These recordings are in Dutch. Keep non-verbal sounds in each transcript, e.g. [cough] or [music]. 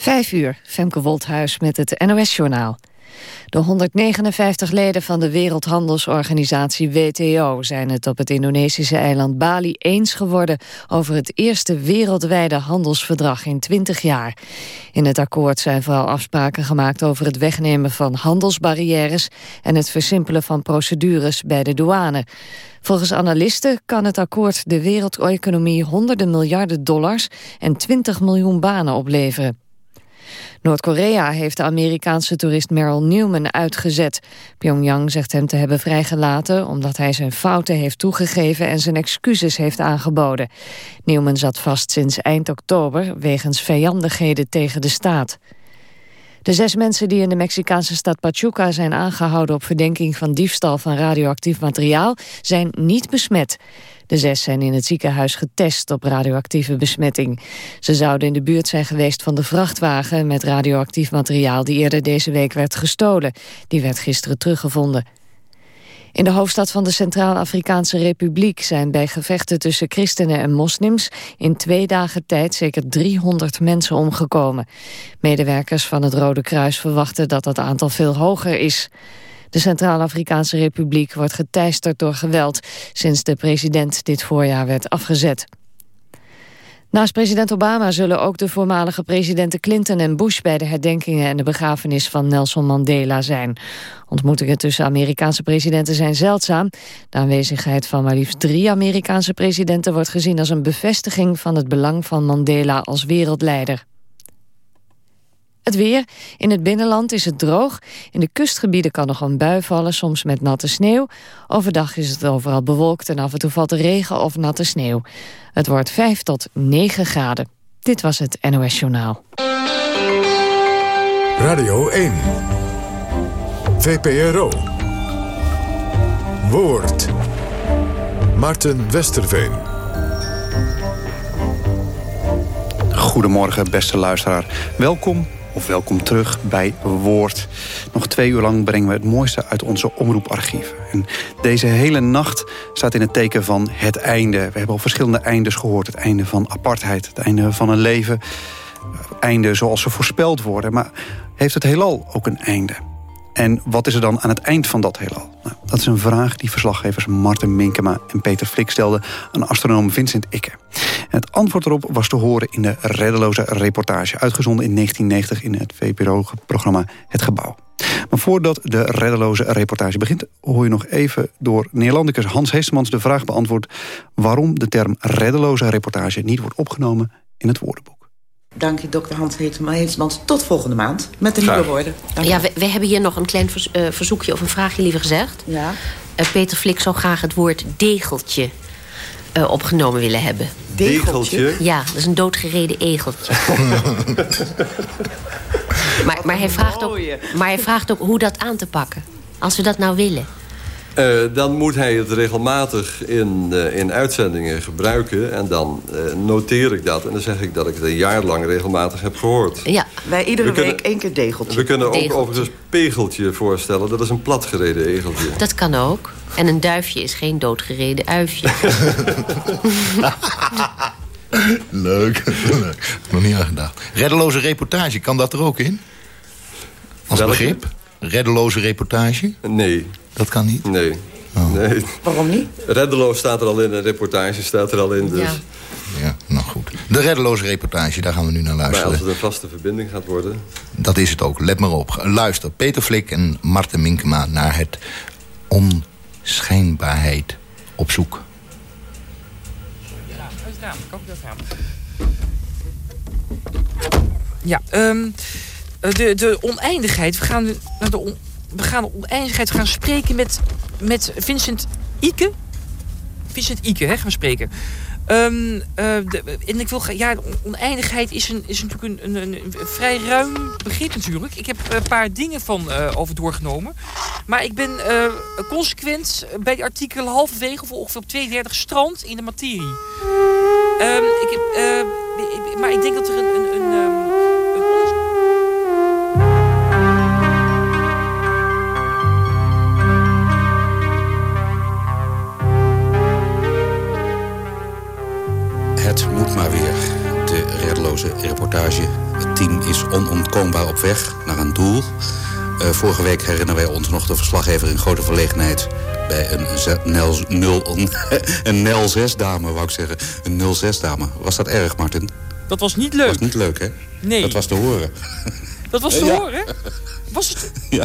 Vijf uur, Femke Wolthuis met het NOS-journaal. De 159 leden van de Wereldhandelsorganisatie WTO zijn het op het Indonesische eiland Bali eens geworden over het eerste wereldwijde handelsverdrag in 20 jaar. In het akkoord zijn vooral afspraken gemaakt over het wegnemen van handelsbarrières en het versimpelen van procedures bij de douane. Volgens analisten kan het akkoord de wereldeconomie honderden miljarden dollars en 20 miljoen banen opleveren. Noord-Korea heeft de Amerikaanse toerist Merrill Newman uitgezet. Pyongyang zegt hem te hebben vrijgelaten omdat hij zijn fouten heeft toegegeven en zijn excuses heeft aangeboden. Newman zat vast sinds eind oktober wegens vijandigheden tegen de staat. De zes mensen die in de Mexicaanse stad Pachuca zijn aangehouden op verdenking van diefstal van radioactief materiaal zijn niet besmet. De zes zijn in het ziekenhuis getest op radioactieve besmetting. Ze zouden in de buurt zijn geweest van de vrachtwagen met radioactief materiaal die eerder deze week werd gestolen. Die werd gisteren teruggevonden. In de hoofdstad van de Centraal-Afrikaanse Republiek zijn bij gevechten tussen christenen en moslims in twee dagen tijd zeker 300 mensen omgekomen. Medewerkers van het Rode Kruis verwachten dat dat aantal veel hoger is. De Centraal-Afrikaanse Republiek wordt geteisterd door geweld... sinds de president dit voorjaar werd afgezet. Naast president Obama zullen ook de voormalige presidenten Clinton en Bush... bij de herdenkingen en de begrafenis van Nelson Mandela zijn. Ontmoetingen tussen Amerikaanse presidenten zijn zeldzaam. De aanwezigheid van maar liefst drie Amerikaanse presidenten... wordt gezien als een bevestiging van het belang van Mandela als wereldleider. Het weer. In het binnenland is het droog. In de kustgebieden kan nog een bui vallen, soms met natte sneeuw. Overdag is het overal bewolkt en af en toe valt er regen of natte sneeuw. Het wordt 5 tot 9 graden. Dit was het NOS Journaal. Radio 1. VPRO. Woord. Marten Westerveen. Goedemorgen, beste luisteraar. Welkom of welkom terug bij Woord. Nog twee uur lang brengen we het mooiste uit onze omroeparchieven. En deze hele nacht staat in het teken van het einde. We hebben al verschillende eindes gehoord. Het einde van apartheid, het einde van een leven. Einde zoals ze voorspeld worden. Maar heeft het heelal ook een einde? En wat is er dan aan het eind van dat heelal? Nou, dat is een vraag die verslaggevers Martin Minkema en Peter Flik stelden... aan astronoom Vincent Ikke. En het antwoord erop was te horen in de reddeloze reportage... uitgezonden in 1990 in het VPRO-programma Het Gebouw. Maar voordat de reddeloze reportage begint... hoor je nog even door Neerlandicus Hans Heestemans de vraag beantwoord... waarom de term reddeloze reportage niet wordt opgenomen in het woordenboek. Dank je, dokter Hans Heetmans. Tot volgende maand met de nieuwe woorden. ja, we, we, hebben hier nog een klein eh, verzoekje of een vraagje liever gezegd. Ja. Uh, Peter Flik zou graag het woord degeltje uh, opgenomen willen hebben. Degeltje? Ja, dat is een doodgereden egeltje. [laughs] maar, maar, hij vraagt ook, maar hij vraagt ook hoe dat aan te pakken. Als we dat nou willen. Uh, dan moet hij het regelmatig in, uh, in uitzendingen gebruiken. En dan uh, noteer ik dat. En dan zeg ik dat ik het een jaar lang regelmatig heb gehoord. Ja. Wij iedere we week kunnen, één keer degeltje. We kunnen ook overigens pegeltje voorstellen. Dat is een platgereden egeltje. Dat kan ook. En een duifje is geen doodgereden uifje. [laughs] leuk, leuk. Nog niet aan gedacht. Reddeloze reportage, kan dat er ook in? Als Welke? begrip? Reddeloze reportage? Nee. Dat kan niet? Nee. Oh. nee. Waarom niet? Reddeloos staat er al in, een reportage staat er al in. Dus. Ja. ja, nou goed. De reddeloze reportage, daar gaan we nu naar luisteren. Maar als het een vaste verbinding gaat worden... Dat is het ook, let maar op. Luister, Peter Flik en Marten Minkema naar het onschijnbaarheid op zoek. Ja, um, de, de oneindigheid. We gaan naar de we gaan de oneindigheid gaan spreken met, met Vincent Ike. Vincent Ike, hè, gaan we spreken. Um, uh, en ik wil ja, oneindigheid is, een, is natuurlijk een, een, vrij ruim begrip natuurlijk. Ik heb een paar dingen van over doorgenomen. Maar ik ben uh, consequent bij die artikel halverwege of ongeveer op 32 strand in de materie. Um, ik heb, maar ik denk dat er een, een, een Het moet maar weer. De reddeloze reportage. Het team is onontkoombaar op weg naar een doel. Uh, vorige week herinneren wij ons nog de verslaggever in grote verlegenheid... bij een, Nel, nul, [laughs] een Nel 6-dame, wou ik zeggen. Een 0 6-dame. Was dat erg, Martin? Dat was niet leuk. Dat was niet leuk, hè? Nee. Dat was te horen. Dat was te ja. horen? Was het? [laughs] Ja.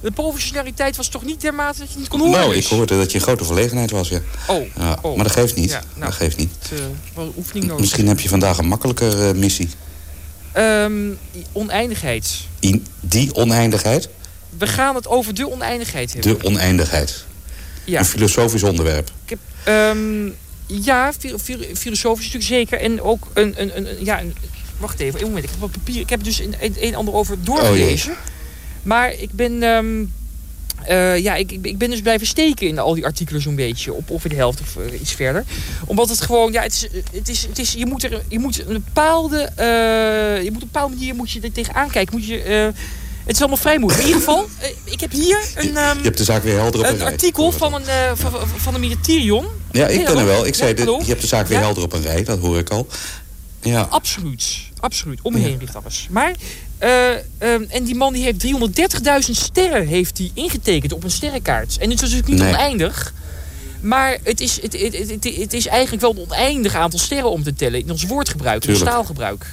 De professionaliteit was toch niet dermate dat je niet kon horen? Nou, ik hoorde dat je in grote verlegenheid was, ja. Oh, ja oh. Maar dat geeft niet. Ja, nou, dat geeft niet. Het, uh, oefening nodig. Misschien heb je vandaag een makkelijker uh, missie. Um, oneindigheid. In die oneindigheid? We gaan het over de oneindigheid hebben. De oneindigheid. Ja. Een filosofisch onderwerp. Ik heb, um, ja, filosofisch natuurlijk zeker. En ook een, een, een, ja, een, wacht even, een moment. Ik heb wat papier. Ik heb dus een, een, een ander over doorgelezen. Oh, maar ik ben... Um, uh, ja, ik, ik ben dus blijven steken in al die artikelen zo'n beetje. Op ongeveer de helft of uh, iets verder. Omdat het gewoon, ja, het is, het is, het is, je, moet er, je moet een bepaalde, uh, je moet op een bepaalde manier moet je er tegenaan kijken. Moet je, het is allemaal vrij moeilijk. In ieder geval, ik heb hier een... Um, je hebt de zaak weer helder op een, een artikel van een, van, van een Miriterion. Ja, ik ben er wel. Ik zei, je hebt de zaak weer helder op een rij, dat hoor ik al. Ja. Absoluut, absoluut. Om me heen ligt alles. Maar uh, um, en die man die heeft 330.000 sterren heeft die ingetekend op een sterrenkaart. En het is natuurlijk niet nee. oneindig. Maar het is, het, het, het, het, is eigenlijk wel een oneindig aantal sterren om te tellen. In ons woordgebruik, in ons taalgebruik.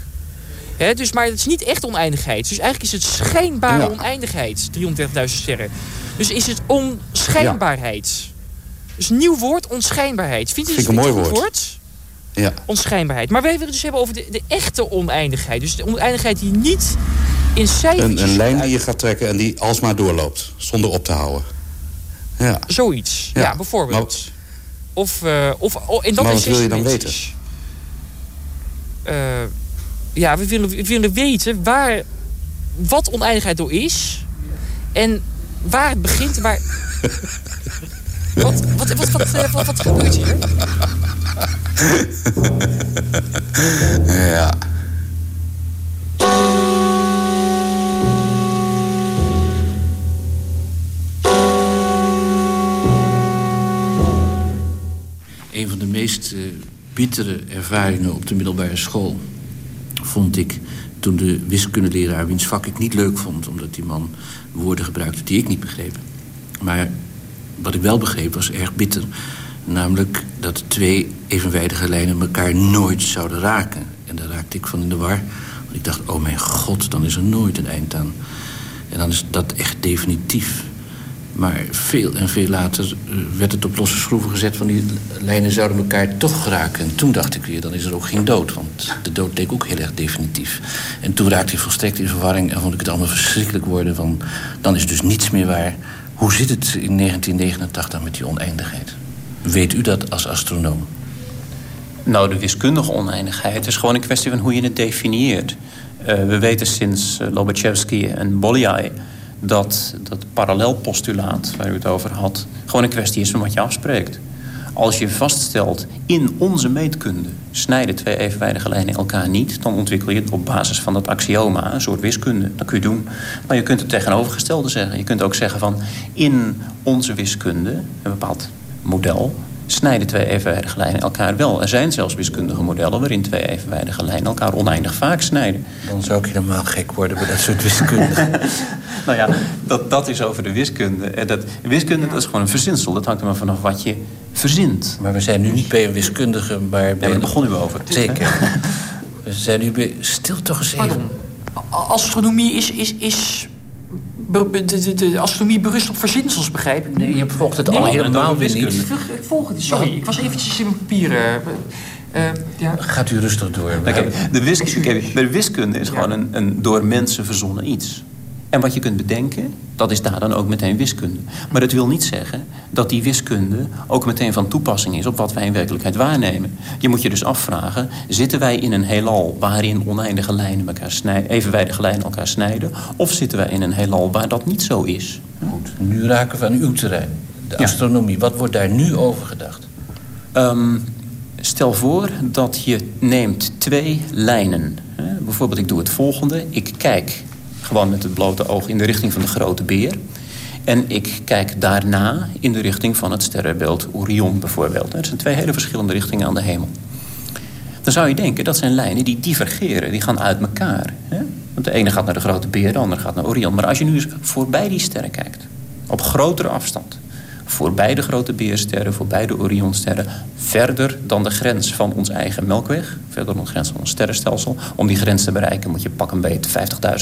He, dus, maar het is niet echt oneindigheid. Dus eigenlijk is het schijnbare ja. oneindigheid, 330.000 sterren. Dus is het onschijnbaarheid. Ja. Dus nieuw woord, onschijnbaarheid. Vind je Vind het een mooi woord? woord? Ja. Onschijnbaarheid. Maar wij willen het dus hebben over de, de echte oneindigheid. Dus de oneindigheid die niet in cijfers... Een, een lijn die je gaat trekken en die alsmaar doorloopt. Zonder op te houden. Ja. Zoiets. Ja, ja bijvoorbeeld. Maar, of, uh, of, oh, en dat maar wat wil je dan weten? Uh, ja, we willen, we willen weten waar, wat oneindigheid door is. En waar het begint, waar... [laughs] wat, wat, wat, wat, wat, wat, wat gebeurt hier? ja. Een van de meest uh, bittere ervaringen op de middelbare school... vond ik toen de wiskundeleraar, wiens vak ik niet leuk vond... omdat die man woorden gebruikte die ik niet begreep. Maar wat ik wel begreep was erg bitter... Namelijk dat twee evenwijdige lijnen elkaar nooit zouden raken. En daar raakte ik van in de war. Want ik dacht, oh mijn god, dan is er nooit een eind aan. En dan is dat echt definitief. Maar veel en veel later eh, werd het op losse schroeven gezet... van die lijnen zouden elkaar toch raken. En toen dacht ik weer, dan is er ook geen dood. Want de dood leek ook heel erg definitief. En toen raakte ik volstrekt in verwarring... en vond ik het allemaal verschrikkelijk worden van... dan is dus niets meer waar. Hoe zit het in 1989 met die oneindigheid? Weet u dat als astronoom? Nou, de wiskundige oneindigheid is gewoon een kwestie van hoe je het definieert. Uh, we weten sinds uh, Lobachevsky en Bolyai dat dat parallelpostulaat waar u het over had... gewoon een kwestie is van wat je afspreekt. Als je vaststelt, in onze meetkunde snijden twee evenwijdige lijnen elkaar niet... dan ontwikkel je het op basis van dat axioma, een soort wiskunde. Dat kun je doen. Maar je kunt het tegenovergestelde zeggen. Je kunt ook zeggen van, in onze wiskunde, een bepaald model snijden twee evenwijdige lijnen elkaar wel. Er zijn zelfs wiskundige modellen waarin twee evenwijdige lijnen elkaar oneindig vaak snijden. Dan zou ik helemaal gek worden bij dat soort wiskunde. [laughs] nou ja, dat, dat is over de wiskunde. Dat, wiskunde dat is gewoon een verzinsel. Dat hangt er maar vanaf wat je verzint. Maar we zijn nu niet bij een wiskundige, maar bij... Ja, daar begonnen we over. Zeker. [laughs] we zijn nu bij... Stil toch eens even. Astronomie is, is, is de, de, de, astronomie berust op verzinsels, begrijp ik? Nee, je volgt het nee, al helemaal weer niet. Ik volg het, sorry. Ik was eventjes in mijn papieren. Uh, ja. Gaat u rustig door. Okay, de, wiskunde, de wiskunde is gewoon een, een door mensen verzonnen iets. En wat je kunt bedenken, dat is daar dan ook meteen wiskunde. Maar dat wil niet zeggen dat die wiskunde ook meteen van toepassing is... op wat wij in werkelijkheid waarnemen. Je moet je dus afvragen, zitten wij in een heelal... waarin oneindige lijnen elkaar snijden, evenwijdige lijnen elkaar snijden... of zitten wij in een heelal waar dat niet zo is? Goed, nu raken we aan uw terrein. De astronomie, wat wordt daar nu over gedacht? Um, stel voor dat je neemt twee lijnen. Bijvoorbeeld, ik doe het volgende. Ik kijk gewoon met het blote oog in de richting van de grote beer. En ik kijk daarna in de richting van het sterrenbeeld Orion bijvoorbeeld. Het zijn twee hele verschillende richtingen aan de hemel. Dan zou je denken, dat zijn lijnen die divergeren. Die gaan uit elkaar. Hè? Want de ene gaat naar de grote beer, de andere gaat naar Orion. Maar als je nu eens voorbij die sterren kijkt... op grotere afstand voorbij de grote beersterren, voorbij de Orionsterren... verder dan de grens van ons eigen Melkweg, verder dan de grens van ons sterrenstelsel. Om die grens te bereiken moet je pak een beetje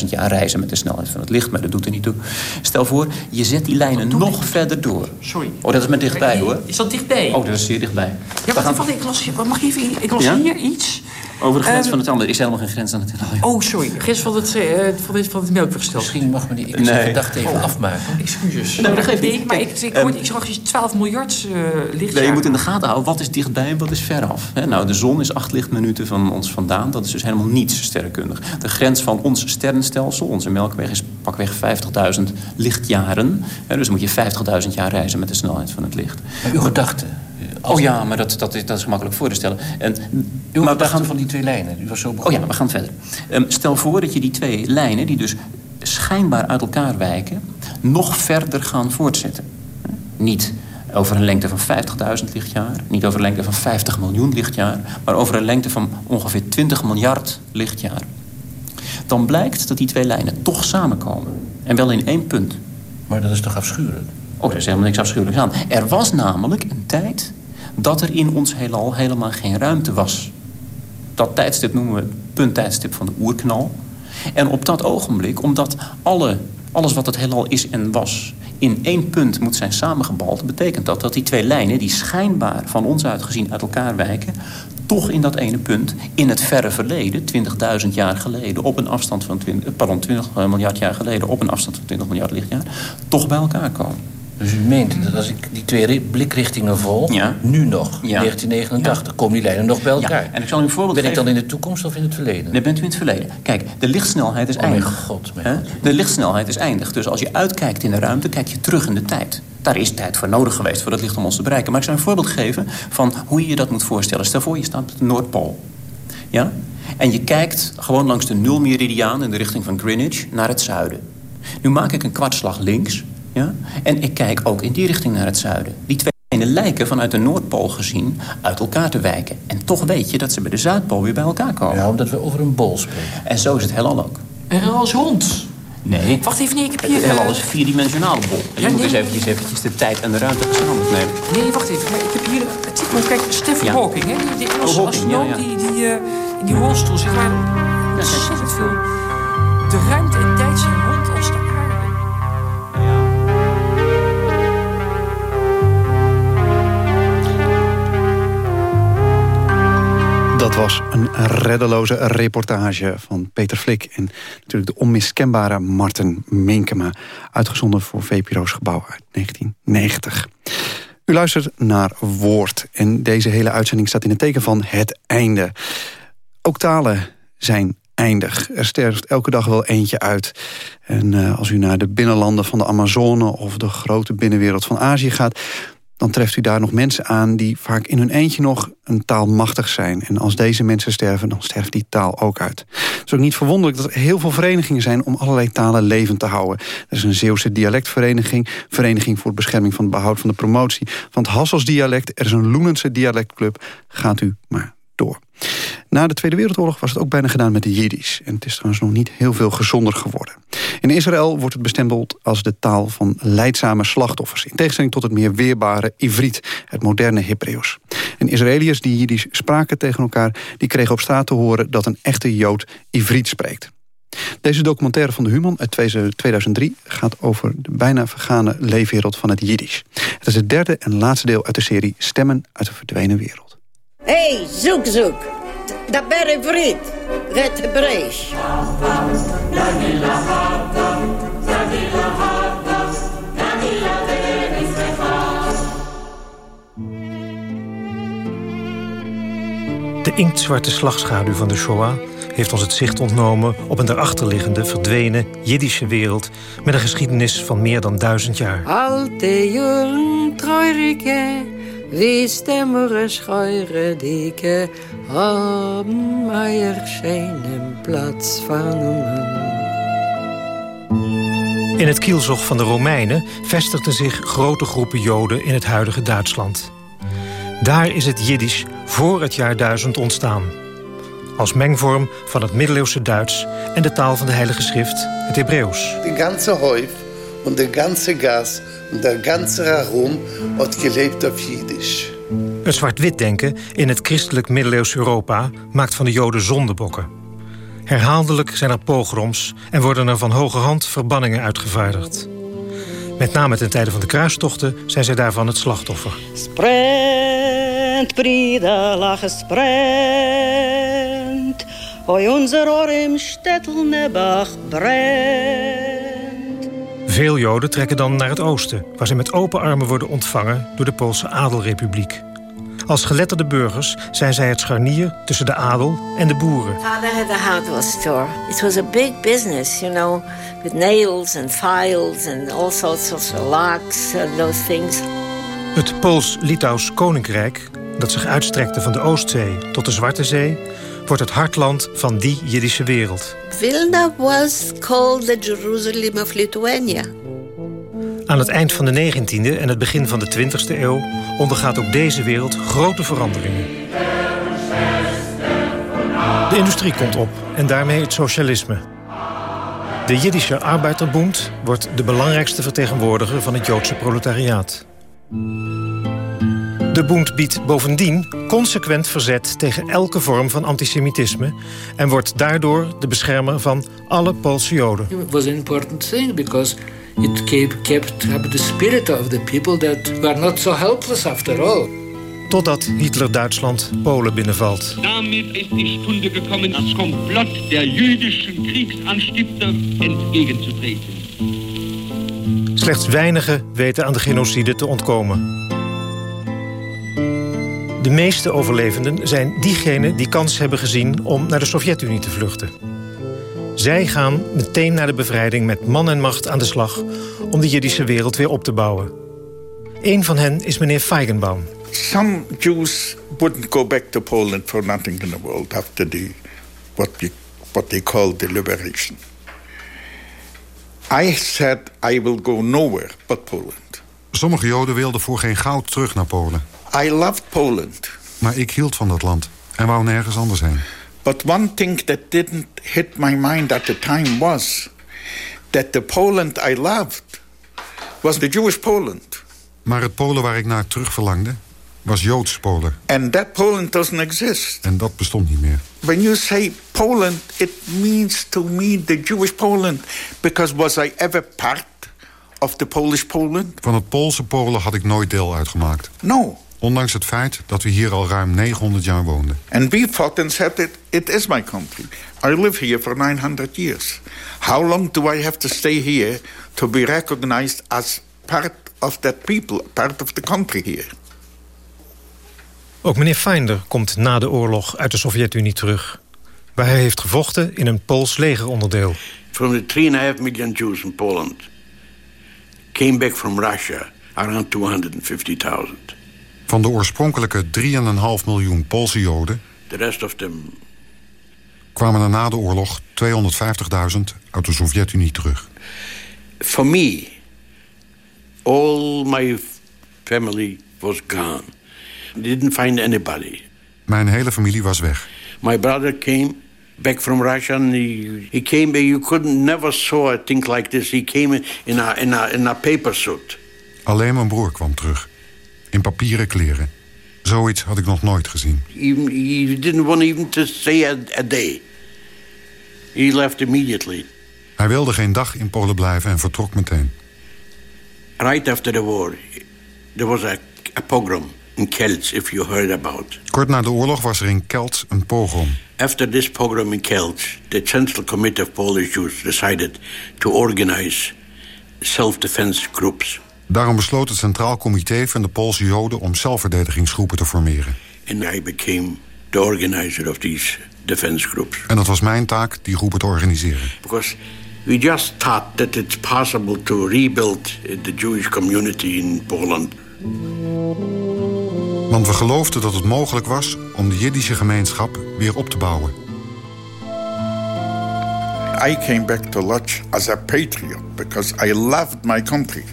50.000 jaar reizen... met de snelheid van het licht, maar dat doet er niet toe. Stel voor, je zet die lijnen nog verder door. Sorry. Oh, dat is met dichtbij, hoor. Is dat dichtbij? Oh, dat is zeer dichtbij. Ja, wacht, wacht, ik las, mag ik even, ik las Ja? hier iets. Over de grens Ehm, van het andere. Er is helemaal geen grens aan het heelal. Oh, sorry. Grens van het, eh, van het, van het. Misschien mag me die ik Nee. zijn gedachte even Oh. afmaken. Excuses. Nee, maar dat geeft niet. Nee, maar ik, ik, ehm, hoorde- ik zag je 12 miljard eh lichtjaar. Nee, je moet in de gaten houden wat is dichtbij en wat is veraf. Hè, nou, de zon is acht lichtminuten van ons vandaan. Dat is dus helemaal niets sterrenkundig. De grens van ons sterrenstelsel, onze Melkweg, is pakweg 50.000 lichtjaren. Hè, dus moet je 50.000 jaar reizen met de snelheid van het licht. Maar uw gedachte. Oh ja, maar dat, dat, is, dat is gemakkelijk voor te stellen. En, maar we gaan van die twee lijnen. U was zo Oh ja, we gaan verder. Ehm, stel voor dat je die twee lijnen, die dus schijnbaar uit elkaar wijken... nog verder gaan voortzetten. Niet over een lengte van 50.000 lichtjaar... niet over een lengte van 50 miljoen lichtjaar... maar over een lengte van ongeveer 20 miljard lichtjaar. Dan blijkt dat die twee lijnen toch samenkomen. En wel in één punt. Maar dat is toch afschuwelijk? Oh, daar is helemaal niks afschuwelijks aan. Er was namelijk een tijd dat er in ons heelal helemaal geen ruimte was. Dat tijdstip noemen we het punttijdstip van de oerknal. En op dat ogenblik, omdat alle, alles wat het heelal is en was... in één punt moet zijn samengebald... betekent dat dat die twee lijnen, die schijnbaar van ons uit gezien uit elkaar wijken... toch in dat ene punt, in het verre verleden, 20.000 jaar geleden... op een afstand van 20, pardon, 20 miljard jaar geleden... op een afstand van 20 miljard lichtjaar, toch bij elkaar komen. Dus u meent dat als ik die twee ri- blikrichtingen volg, Ja. nu nog, Ja. 1989, komen die lijnen nog bij elkaar. Ja, en ik zal u een voorbeeld Ben ik geven. dan in de toekomst of in het verleden? Dan bent u in het verleden. Kijk, de lichtsnelheid is Oh, mijn eindig. god, mijn Hè? De lichtsnelheid is eindig. Dus als je uitkijkt in de ruimte, kijk je terug in de tijd. Daar is tijd voor nodig geweest voor dat licht om ons te bereiken. Maar ik zou een voorbeeld geven van hoe je je dat moet voorstellen. Stel voor, je staat op de Noordpool. Ja? En je kijkt gewoon langs de nulmeridiaan in de richting van Greenwich naar het zuiden. Nu maak ik een kwartslag links. Ja? En ik kijk ook in die richting naar het zuiden. Die twee lijnen lijken vanuit de Noordpool gezien uit elkaar te wijken. En toch weet je dat ze bij de Zuidpool weer bij elkaar komen. Ja, omdat we over een bol spreken. En zo is het heelal ook. En als hond. Nee. Wacht even, nee, ik heb Het hier... heelal eh, is een vierdimensionale bol. En je Ja, moet nee. dus eventjes, eventjes de tijd en de ruimte gezamenlijk nemen. Nee, wacht even. Maar ik heb hier een artikel. Kijk, Stephen Ja. Hawking, hè, die, die Engelse Oh, ja, ja. die, die eh, in die rolstoel zit. Waar ontzettend veel... De ruimte Dat was een reddeloze reportage van Peter Flik... en natuurlijk de onmiskenbare Marten Minkema... uitgezonden voor VPRO's Gebouw uit 1990. U luistert naar Woord en deze hele uitzending staat in het teken van het einde. Ook talen zijn eindig. Er sterft elke dag wel eentje uit. En eh, als u naar de binnenlanden van de Amazone... of de grote binnenwereld van Azië gaat dan treft u daar nog mensen aan die vaak in hun eentje nog een taal machtig zijn. En als deze mensen sterven, dan sterft die taal ook uit. Het is ook niet verwonderlijk dat er heel veel verenigingen zijn om allerlei talen levend te houden. Er is een Zeeuwse dialectvereniging, Vereniging voor Bescherming van het Behoud van de Promotie van het Hassels dialect. Er is een Loenense dialectclub. Gaat u maar door. Na de Tweede Wereldoorlog was het ook bijna gedaan met de Jiddisch. En het is trouwens nog niet heel veel gezonder geworden. In Israël wordt het bestempeld als de taal van leidzame slachtoffers. In tegenstelling tot het meer weerbare Ivriet, het moderne Hebreeuws. En Israëliërs die Jiddisch spraken tegen elkaar... die kregen op straat te horen dat een echte Jood Ivriet spreekt. Deze documentaire van de Human uit 2003 gaat over de bijna vergane leefwereld van het Jiddisch. Het is het derde en laatste deel uit de serie Stemmen uit de verdwenen wereld. Hey, zoek, zoek. Dat ben Ivriet. Het Hebreeuws. De inktzwarte slagschaduw van de Shoah heeft ons het zicht ontnomen op een daarachterliggende, verdwenen Jiddische wereld met een geschiedenis van meer dan duizend jaar. Alte Jungen treurige, wie stemmere scheure dicke, haben eier schönen Platz vernommen. In het kielzog van de Romeinen vestigden zich grote groepen Joden in het huidige Duitsland. Daar is het Jiddisch voor het jaar 1000 ontstaan. als mengvorm van het middeleeuwse Duits en de taal van de Heilige Schrift, het Hebreeuws. De ganze Häuf en de ganze Gas de ganze Rarum had geleefd op Jiddisch. Het zwart-wit denken in het christelijk middeleeuws Europa maakt van de Joden zondebokken. Herhaaldelijk zijn er pogroms en worden er van hoge hand verbanningen uitgevaardigd. Met name ten tijde van de kruistochten zijn zij daarvan het slachtoffer. Sprent, Brida, lachen sprent. Hoi onze brent. Veel Joden trekken dan naar het oosten, waar ze met open armen worden ontvangen door de Poolse Adelrepubliek. Als geletterde burgers zijn zij het scharnier tussen de adel en de boeren. Father had a hardware store. It was a big business, you know, with nails and files and all sorts of locks and those things. Het Pools-Litouws Koninkrijk, dat zich uitstrekte van de Oostzee tot de Zwarte Zee, wordt het hartland van die Jiddische wereld. Vilna was called the Jerusalem of Lithuania. Aan het eind van de 19e en het begin van de 20e eeuw ondergaat ook deze wereld grote veranderingen. De industrie komt op en daarmee het socialisme. De Jiddische Arbeiderbond wordt de belangrijkste vertegenwoordiger van het Joodse proletariaat. De Bund biedt bovendien consequent verzet tegen elke vorm van antisemitisme... en wordt daardoor de beschermer van alle Poolse Joden. It was an important thing because it kept, kept up the spirit of the people that were not so helpless after all. Totdat Hitler Duitsland Polen binnenvalt. Damit ist die Stunde gekommen, das Komplott der jüdischen Kriegsanstifter entgegenzutreten. Slechts weinigen weten aan de genocide te ontkomen. De meeste overlevenden zijn diegenen die kans hebben gezien om naar de Sovjet-Unie te vluchten. Zij gaan meteen naar de bevrijding met man en macht aan de slag om de Jiddische wereld weer op te bouwen. Een van hen is meneer Feigenbaum. Some Jews wouldn't go back to Poland for nothing in the world after the what what they call the liberation. I said I will go nowhere but Poland. Sommige Joden wilden voor geen goud terug naar Polen. I loved Poland. Maar ik hield van dat land en wou nergens anders heen. But one thing that didn't hit my mind at the time was that the Poland I loved was the Jewish Poland. Maar het Polen waar ik naar terug verlangde was Joods Polen. And that Poland doesn't exist. En dat bestond niet meer. When you say Poland, it means to me the Jewish Poland. Because was I ever part of the Polish Poland? Van het Poolse Polen had ik nooit deel uitgemaakt. No. Ondanks het feit dat we hier al ruim 900 jaar woonden. And we fought and said it, it is my country. I live here for 900 years. How long do I have to stay here to be recognized as part of that people, part of the country here? Ook meneer Feinder komt na de oorlog uit de Sovjet-Unie terug. Waar hij heeft gevochten in een Pools legeronderdeel. From the three and a half million Jews in Poland came back from Russia around 250,000. Van de oorspronkelijke 3,5 miljoen Poolse Joden... The rest of them kwamen er na de oorlog 250.000 uit de Sovjet-Unie terug. For me, all my family was gone. Didn't find anybody. Mijn hele familie was weg. My brother came back from Russia and he, he came back. You couldn't never saw a thing like this. He came in a, in a, in a paper suit. Alleen mijn broer kwam terug. In papieren kleren. Zoiets had ik nog nooit gezien. Even, he didn't want even to stay a, a day. He left immediately. Hij wilde geen dag in Polen blijven en vertrok meteen. Right after the war, there was a, a pogrom in Kelts, if you heard about. Kort na de oorlog was er in Kelts een pogrom. After this pogrom in Kelts, the Central Committee of Polish Jews decided to organize self-defense groups. Daarom besloot het Centraal Comité van de Poolse Joden om zelfverdedigingsgroepen te formeren. And I became the organizer of these defense groups. En dat was mijn taak die groepen te organiseren. Because we just thought that it's possible to rebuild the Jewish community in Poland. Want we geloofden dat het mogelijk was om de Jiddische gemeenschap weer op te bouwen. I came back to Lodz as a patriot because I loved my country.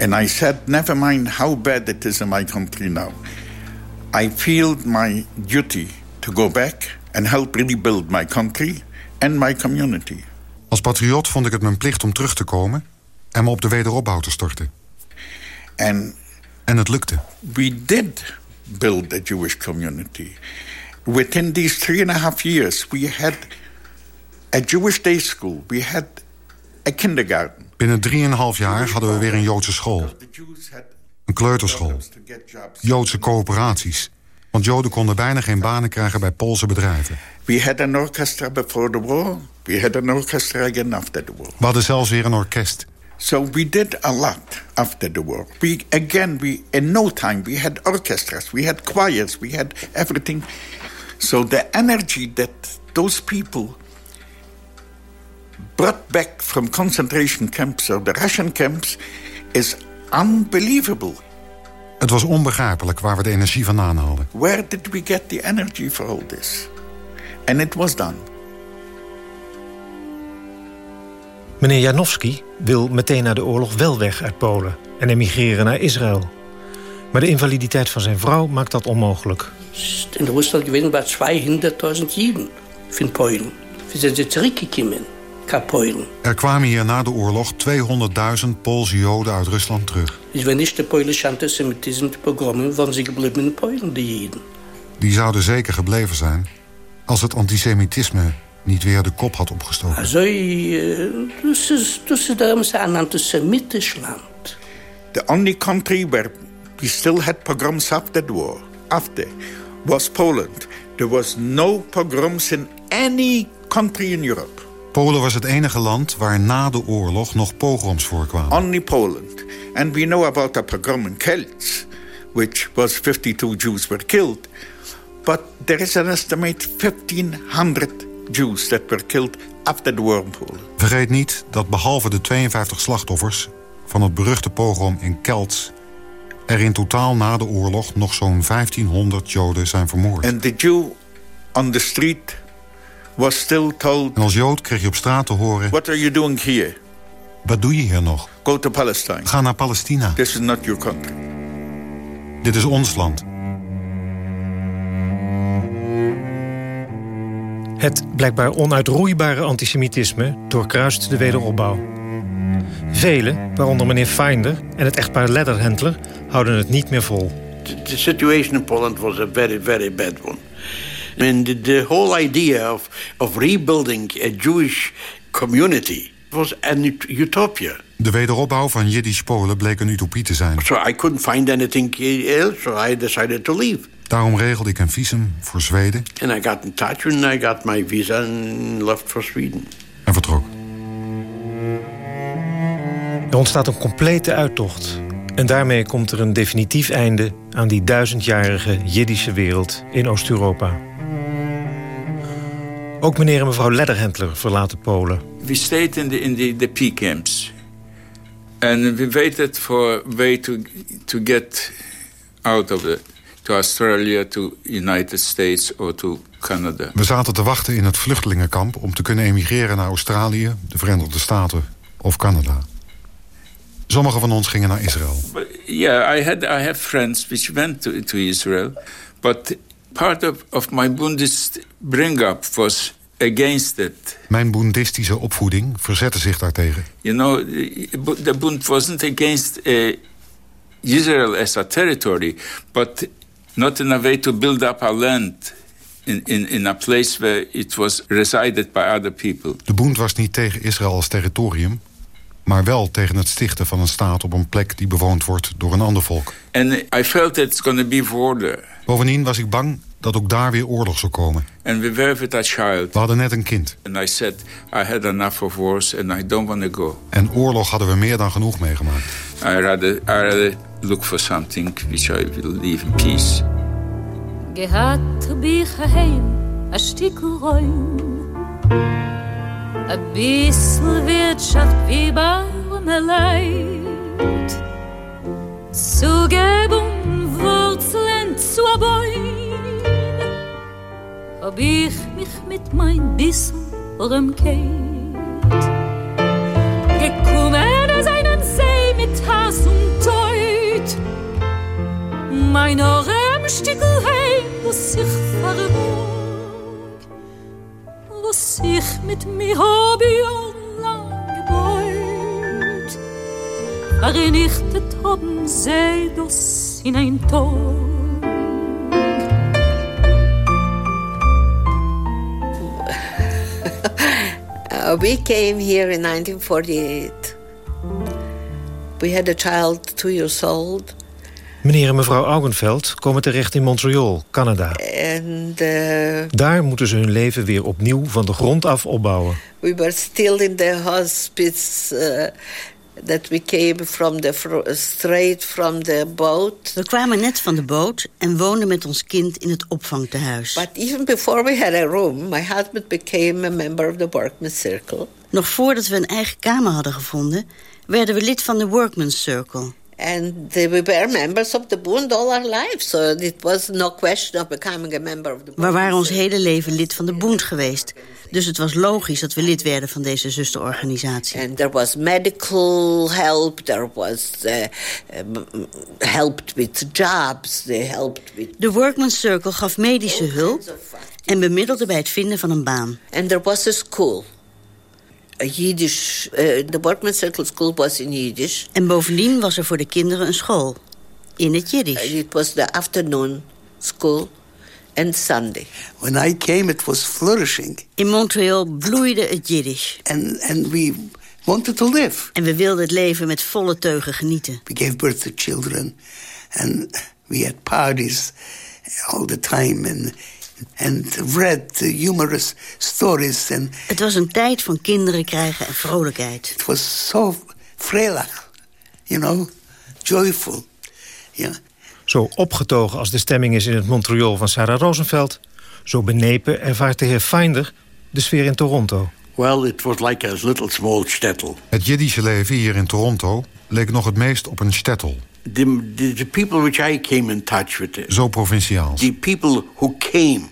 And I said, never mind how bad it is in my country now. I feel my duty to go back and help rebuild my country and my community. Als patriot vond ik het mijn plicht om terug te komen en me op de wederopbouw te storten. And en het lukte. We did build a Jewish community. Within these three and a half years, we had a Jewish day school. We had a kindergarten. Binnen drieënhalf jaar hadden we weer een Joodse school. Een kleuterschool. Joodse coöperaties. Want Joden konden bijna geen banen krijgen bij Poolse bedrijven. We had an orchestra before the war. We had an orchestra again after the war. We hadden zelfs weer een orkest. So we did a lot after the war. We again, we in no time we had orchestras, we had choirs, we had everything. So the energy that those people brought back from concentration camps or the Russian camps is unbelievable. Het was onbegrijpelijk waar we de energie vandaan hadden. Where did we get the energy for all this? And it was done. Meneer Janowski wil meteen na de oorlog wel weg uit Polen en emigreren naar Israël. Maar de invaliditeit van zijn vrouw maakt dat onmogelijk. In Rusland gewesen war 200.000 Juden van Polen. We zijn ze teruggekomen, Polen. Er kwamen hier na de oorlog 200.000 Poolse Joden uit Rusland terug. Dus wenn nicht der polnische Antisemitismus pogrommen, waren ze gebleven in Polen, de Juden. Die zouden zeker gebleven zijn als het antisemitisme niet weer de kop had opgestoken. Also, dus is, dus is daarom een antisemitisch land. The only country where we still had pogroms after the war, after, was Poland. There was no pogroms in any country in Europe. Polen was het enige land waar na de oorlog nog pogroms voorkwamen. Only Poland. And we know about a pogrom in Kelts, which was 52 Jews were killed. But there is an estimate 1500 Jews that were killed after the war in Poland. Vergeet niet dat behalve de 52 slachtoffers van het beruchte pogrom in Kelts... er in totaal na de oorlog nog zo'n 1500 Joden zijn vermoord. And the Jew on the street was still told... En als Jood kreeg je op straat te horen... What are you doing here? Wat doe je hier nog? Go to Palestine. Ga naar Palestina. This is not your country. Dit is ons land. Het blijkbaar onuitroeibare antisemitisme doorkruist de wederopbouw. Velen, waaronder meneer Finder en het echtpaar Lederhentler, houden het niet meer vol. The situation in Poland was a very, very bad one. The, the whole idea of, of rebuilding a Jewish community was an utopia. De wederopbouw van Jiddisch Polen bleek een utopie te zijn. So I couldn't find anything else, so I decided to leave. Daarom regelde ik een visum voor Zweden. And I got in touch and I got my visa and left for Sweden. En vertrok. Er ontstaat een complete uittocht. En daarmee komt er een definitief einde aan die duizendjarige Jiddische wereld in Oost-Europa. Ook meneer en mevrouw Lederhentler verlaten Polen. We stayed in the, in the, the P camps. And we waited for a way to, to get out of it. To Australia, to United States or to Canada. We zaten te wachten in het vluchtelingenkamp om te kunnen emigreren naar Australië, de Verenigde Staten of Canada. Sommigen van ons gingen naar Israël. But, yeah, I had I have friends which went to, to Israel, but part of, of my Buddhist bring-up was against it. Mijn boendistische opvoeding verzette zich daartegen. You know, the Bund wasn't against uh, Israel as a territory, but not in a way to build up a land in, in, in a place where it was resided by other people. De Bund was niet tegen Israël als territorium, maar wel tegen het stichten van een staat op een plek die bewoond wordt door een ander volk. And I felt it's going to be border. Bovendien was ik bang dat ook daar weer oorlog zou komen. And we were with a child. We hadden net een kind. And I said, I had enough of wars and I don't want to go. En oorlog hadden we meer dan genoeg meegemaakt. I rather, I rather look for something which I will live in peace. Gehat bi heim a stickel rein A bissl Wirtschaft wie Baume leid Zugebung Wurzeln zu Bäumen Hab ich mich mit mein bissl rumkeit Gekommen aus einem See mit Hass und Teut Mein Orem stickel heim, was sich verborg ich mit mir hab ich lang gebeut. Vernichtet haben sie das in ein Tag. We came here in 1948. We had a child two years old. Meneer en mevrouw Augenveld komen terecht in Montreal, Canada. And uh, Daar moeten ze hun leven weer opnieuw van de grond af opbouwen. we were still in the hospice uh, that we came from the fro- straight from the boat. We kwamen net van de boot en woonden met ons kind in het opvangtehuis. But even before we had a room, my husband became a member of the workman circle. Nog voordat we een eigen kamer hadden gevonden... werden we lid van de Workman's Circle. And they, we were members of the Bund all our lives. So it was no question of becoming a member of the We waren ons hele leven lid van de geweest. Dus het was logisch dat we lid werden van deze zusterorganisatie. And there was medical help, there was uh, um, helped with jobs, they helped with... De Workman's Circle gaf medische hulp en bemiddelde bij het vinden van een baan. And there was a school. Yiddish, uh, the Workman Circle School was in Yiddish. En bovendien was er voor de kinderen een school. In het Jiddisch. Uh, It was the afternoon school and Sunday. When I came, it was flourishing. In Montreal bloeide het Jiddisch. And, and we wanted to live. En we wilden het leven met volle teugen genieten. We gave birth to children. And we had parties all the time. And, and read humorous stories. And Het was een tijd van kinderen krijgen en vrolijkheid. it was so freilich, you know, joyful. Yeah. Zo opgetogen als de stemming is in het Montreal van Sarah Rosenfeld... zo benepen ervaart de heer Finder de sfeer in Toronto. Well, it was like a little small shtetl. Het Jiddische leven hier in Toronto leek nog het meest op een shtetl. The, the, the people which I came in touch with, the, Zo provinciaals. the people who came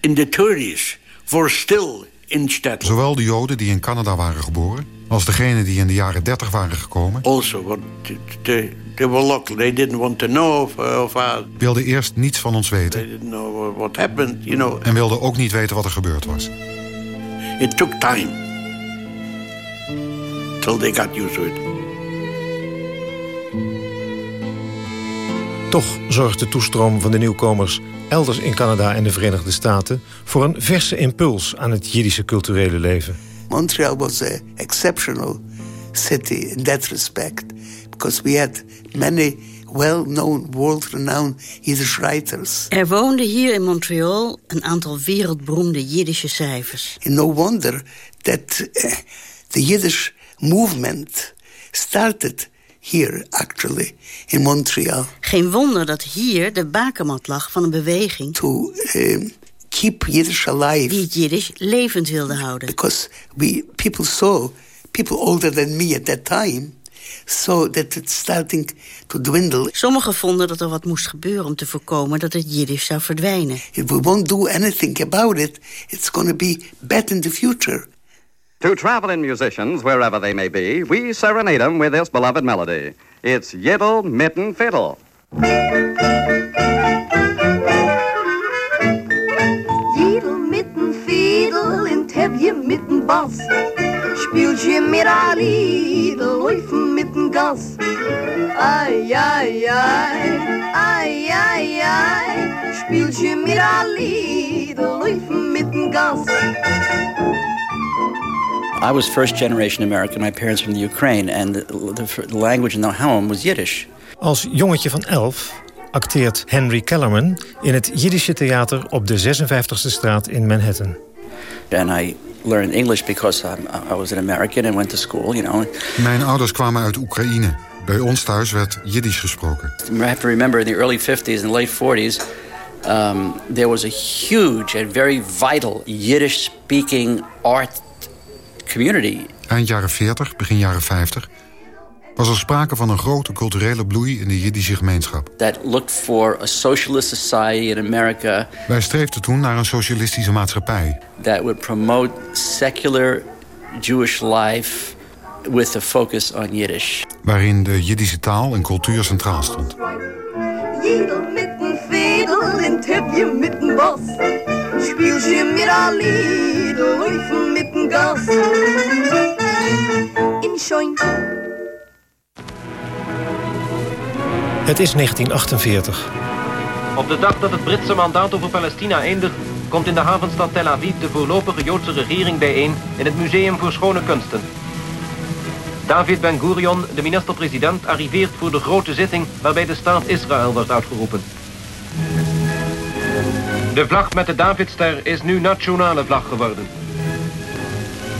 in the 30s were still in. Zowel de Joden die in Canada waren geboren... als degenen die in de jaren 30 waren gekomen... Also, what, they, they were local. They didn't want to know of, of us. wilden eerst niets van ons They weten... didn't know what happened, you know. en wilden ook niet weten wat er gebeurd was. It took time till they got used to it. Toch zorgt de toestroom van de nieuwkomers elders in Canada en de Verenigde Staten... voor een verse impuls aan het Jiddische culturele leven. Montreal was an exceptional city in that respect because we had many well-known, world-renowned Yiddish writers. Er woonden hier in Montreal een aantal wereldberoemde Jiddische cijfers. And no wonder that uh, the Yiddish movement started here, actually, in Montreal. Geen wonder dat hier de bakermat lag van een beweging... To um, keep Yiddish alive. Die het Jiddisch levend wilde houden. Because we, people saw, people older than me at that time... saw that it's starting to dwindle. Sommigen vonden dat er wat moest gebeuren om te voorkomen dat het Jiddisch zou verdwijnen. If we won't do anything about it, it's going to be bad in the future. To traveling musicians, wherever they may be, we serenade them with this beloved melody. It's Yiddle Mitten Fiddle. Jidel mitten Fiedel in Tevje mitten Bass. Spielt je mit a Liedel, laufen mitten Gas. Ai, ai, ai, ai, ai, ai. Spielt je mit a Liedel, laufen mitten Gas. I was first generation American, my parents from the Ukraine, and the, the, language in the home was Yiddish. Als jongetje van elf acteert Henry Kellerman in het Jiddische theater op de 56e straat in Manhattan. And I learned English because I'm, I was an American and went to school, you know. Mijn ouders kwamen uit Oekraïne. Bij ons thuis werd Jiddisch gesproken. I have to remember in the early 50s and late 40s, um, there was a huge and very vital Yiddish speaking art community. Eind jaren 40, begin jaren 50... was er sprake van een grote culturele bloei in de Jiddische gemeenschap. that looked for a socialist society in America Wij streefden toen naar een socialistische maatschappij... that would promote secular Jewish life with a focus on Yiddish. waarin de Jiddische taal en cultuur centraal stond. Mit dem Gas. In Het is 1948. Op de dag dat het Britse mandaat over Palestina eindigt... komt in de havenstad Tel Aviv de voorlopige Joodse regering bijeen... in het Museum voor Schone Kunsten. David Ben-Gurion, de minister-president, arriveert voor de grote zitting... waarbij de staat Israël wordt uitgeroepen. De vlag met de Davidster is nu nationale vlag geworden.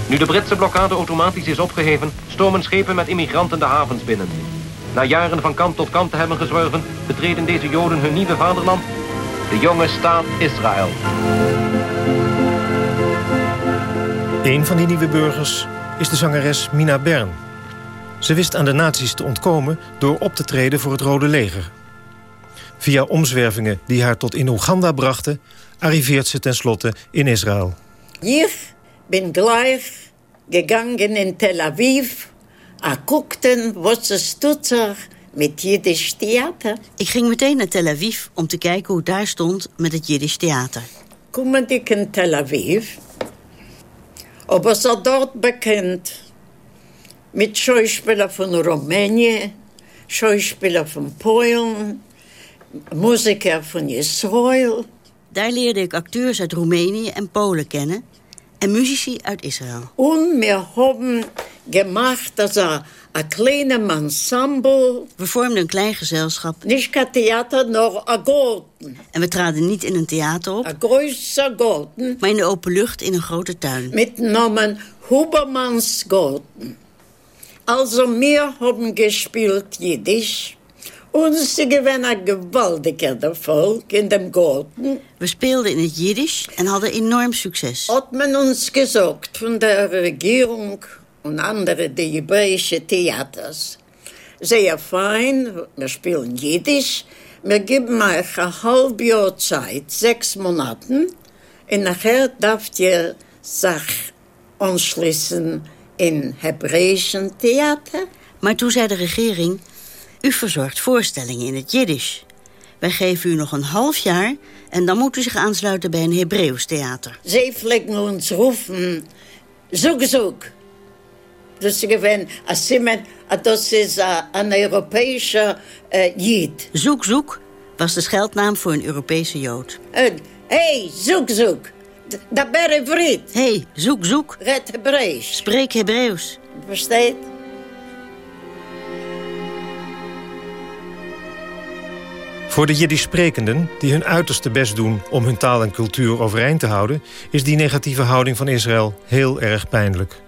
Nu de Britse blokkade automatisch is opgeheven... schepen met immigranten de havens binnen. Na jaren van kant tot kant te hebben gezworven... betreden deze Joden hun nieuwe vaderland... de jonge staat Israël. Een van die nieuwe burgers is de zangeres Mina Bern. Ze wist aan de nazi's te ontkomen door op te treden voor het Rode Leger. Via omzwervingen die haar tot in Oeganda brachten... arriveert ze tenslotte in Israël. Ich bin gleich gegangen in Tel Aviv, a guckten, was es tut mit Jiddisch Theater. Ik ging meteen naar Tel Aviv om te kijken hoe het daar stond met het Jiddisch theater. Kommen ik in Tel Aviv, aber so dort bekannt mit Schauspieler von Rumänien, Schauspieler von Polen, Musiker von Israël. Daar leerde ik acteurs uit Roemenië en Polen kennen... en muzici uit Israël. Und wir haben gemacht, also ein kleines Ensemble. We vormden een klein gezelschap. Nicht kein Theater, noch ein Garten. En we traden niet in een theater op... Ein größer Garten maar in de open lucht in een grote tuin. mit Namen Hubermannsgarten. Also wir haben gespielt Jiddisch. Gewann ein gewaltiger Erfolg in dem Garten. We speelden in het Jiddisch en hadden enorm succes. Hat man uns gesagt von der Regierung und andere die hebräische Theaters. Sehr fein, wir spielen Jiddisch. Wir geben euch ein halbes Jahr Zeit, sechs Monaten. Und nachher darf ihr sich anschließen in hebräischen Theater. Maar toen zei de regering... u verzorgt voorstellingen in het Jiddisch. Wij geven u nog een half jaar... en dan moet u zich aansluiten bij een Hebreeuws theater. Sie pflegen uns rufen, zoek, zoek. Dus ze als sie men, das ist uh, een Europäischer uh, Jid. Zoek Zoek was de scheldnaam voor een Europese Jood. Hé, hey, zoek, zoek. Dat ben ik vriend. Hé, hey, Zoek Zoek, Red Hebreeuws. spreek Hebreeuws. Versteht? Voor de Jiddisch sprekenden, die hun uiterste best doen... om hun taal en cultuur overeind te houden... is die negatieve houding van Israël heel erg pijnlijk.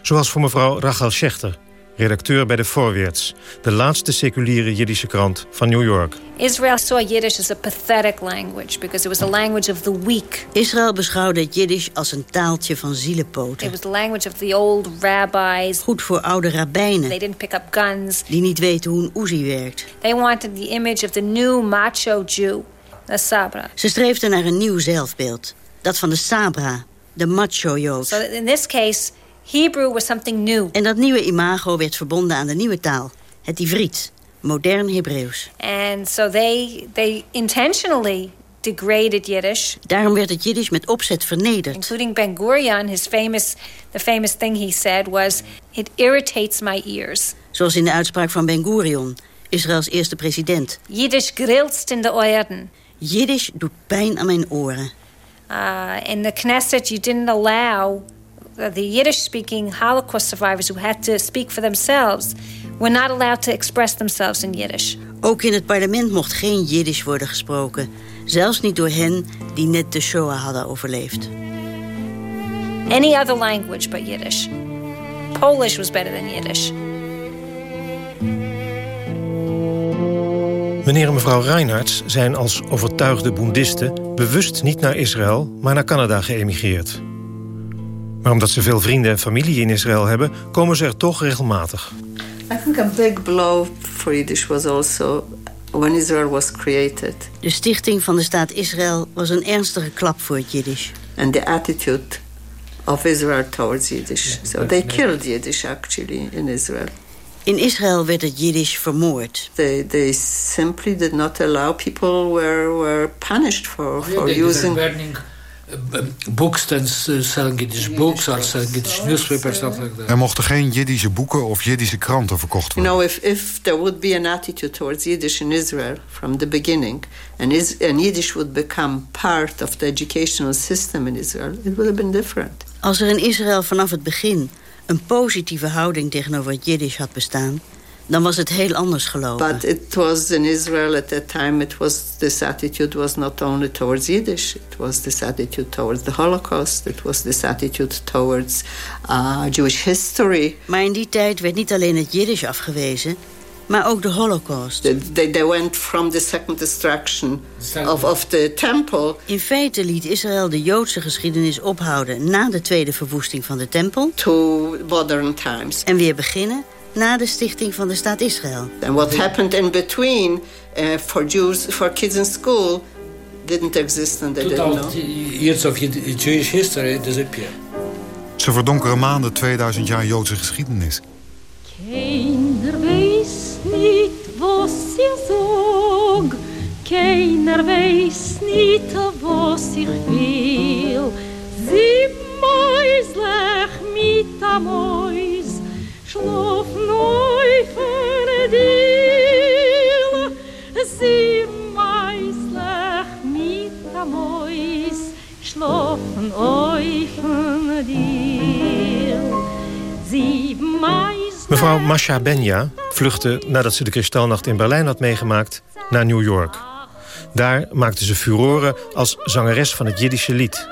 Zoals voor mevrouw Rachel Schechter, redacteur bij de Voorwaarts... de laatste seculiere Jiddische krant van New York. Israel saw Yiddish as a pathetic language because it was the language of the weak. Israël beschouwde het Jiddisch als een taaltje van zielenpoten. It was the language of the old rabbis. Goed voor oude rabbijnen They didn't pick up guns. die niet weten hoe een Uzi werkt. They wanted the image of the new macho Jew, the Sabra. Ze streefden naar een nieuw zelfbeeld. Dat van de Sabra, de macho-Jood. So in this case, Hebrew was something new. En dat nieuwe imago werd verbonden aan de nieuwe taal. Het Ivriet, modern Hebreeuws. And so they they intentionally degraded Yiddish, Daarom werd het Jiddisch met opzet vernederd. including Ben Gurion. His famous, the famous thing he said was, "It irritates my ears." Zoals in de uitspraak van Ben Gurion, Israëls eerste president. Yiddish grillst in de oren. Jiddisch doet pijn aan mijn oren. Uh, in the Knesset, you didn't allow the Yiddish-speaking Holocaust survivors who had to speak for themselves were not allowed to express themselves in Yiddish. Ook in het parlement mocht geen Jiddisch worden gesproken. Zelfs niet door hen die net de Shoah hadden overleefd. Any other language but Yiddish. Polish was better than Yiddish. Meneer en mevrouw Reinhardt zijn als overtuigde boendisten... bewust niet naar Israël, maar naar Canada geëmigreerd. Maar omdat ze veel vrienden en familie in Israël hebben... komen ze er toch regelmatig. I think a big blow for Yiddish was also when Israel was created. De stichting van de staat Israël was een ernstige klap voor het Jiddisch. And the attitude of Israel towards Yiddish. So they killed Yiddish actually in Israel. In Israël werd het Jiddisch vermoord. They, they simply did not allow people were, were punished for, for er using... books and uh, selling Yiddish books or selling Yiddish newspapers, stuff like that. Er mochten geen Jiddische boeken of Jiddische kranten verkocht You worden. know, if, if there would be an attitude towards Yiddish in Israel from the beginning, and, is, and Yiddish would become part of the educational system in Israel, it would have been different. Als er in Israël vanaf het begin een positieve houding tegenover het Jiddisch had bestaan... dan was het heel anders gelopen. But it was in Israel at that time, it was this attitude was not only towards Yiddish, it was this attitude towards the Holocaust, it was this attitude towards uh, Jewish history. Maar in die tijd werd niet alleen het Jiddisch afgewezen... maar ook de Holocaust. They, they, they went from the second destruction of, of the temple. In feite liet Israël de Joodse geschiedenis ophouden... na de tweede verwoesting van de tempel. To modern times. En weer beginnen na de stichting van de staat Israël. And what happened in between uh, for Jews, for kids in school, didn't exist and they didn't know. 2000 years of Jewish history disappear. Ze verdonkeren maanden 2000 jaar Joodse geschiedenis. Keiner weiß nicht, was ich sag. Keiner weiß nicht, was ich will. Sie mäuslech mit Mäus, Mevrouw Masha Benja vluchtte nadat ze de kristalnacht in Berlijn had meegemaakt naar New York. Daar maakte ze furoren als zangeres van het Jiddische lied.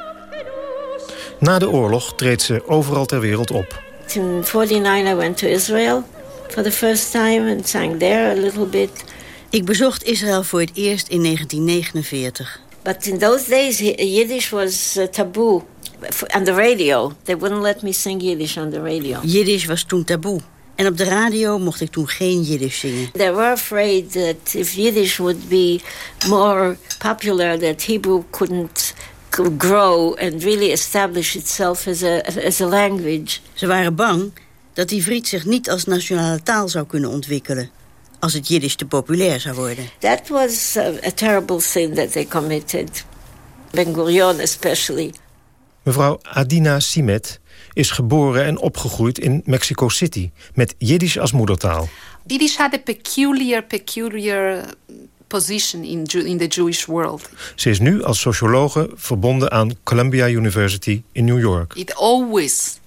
Na de oorlog treedt ze overal ter wereld op. In 49 I went to Israel for the first time and sang there a little bit. Ik bezocht Israël voor het eerst in 1949. But in those days Yiddish was uh, taboo F- on the radio. They wouldn't let me sing Yiddish on the radio. Jiddisch was toen taboe. En op de radio mocht ik toen geen Jiddisch zingen. They were afraid that if Yiddish would be more popular, that Hebrew couldn't grow and really establish itself as a, as a language. Ze waren bang dat die Vriet zich niet als nationale taal zou kunnen ontwikkelen... als het Jiddisch te populair zou worden. That was a, a terrible sin that they committed. Ben Gurion especially. Mevrouw Adina Simet is geboren en opgegroeid in Mexico City... met Jiddisch als moedertaal. Yiddish had a peculiar, peculiar position in, in the Jewish world. Ze is nu als sociologe verbonden aan Columbia University in New York. It always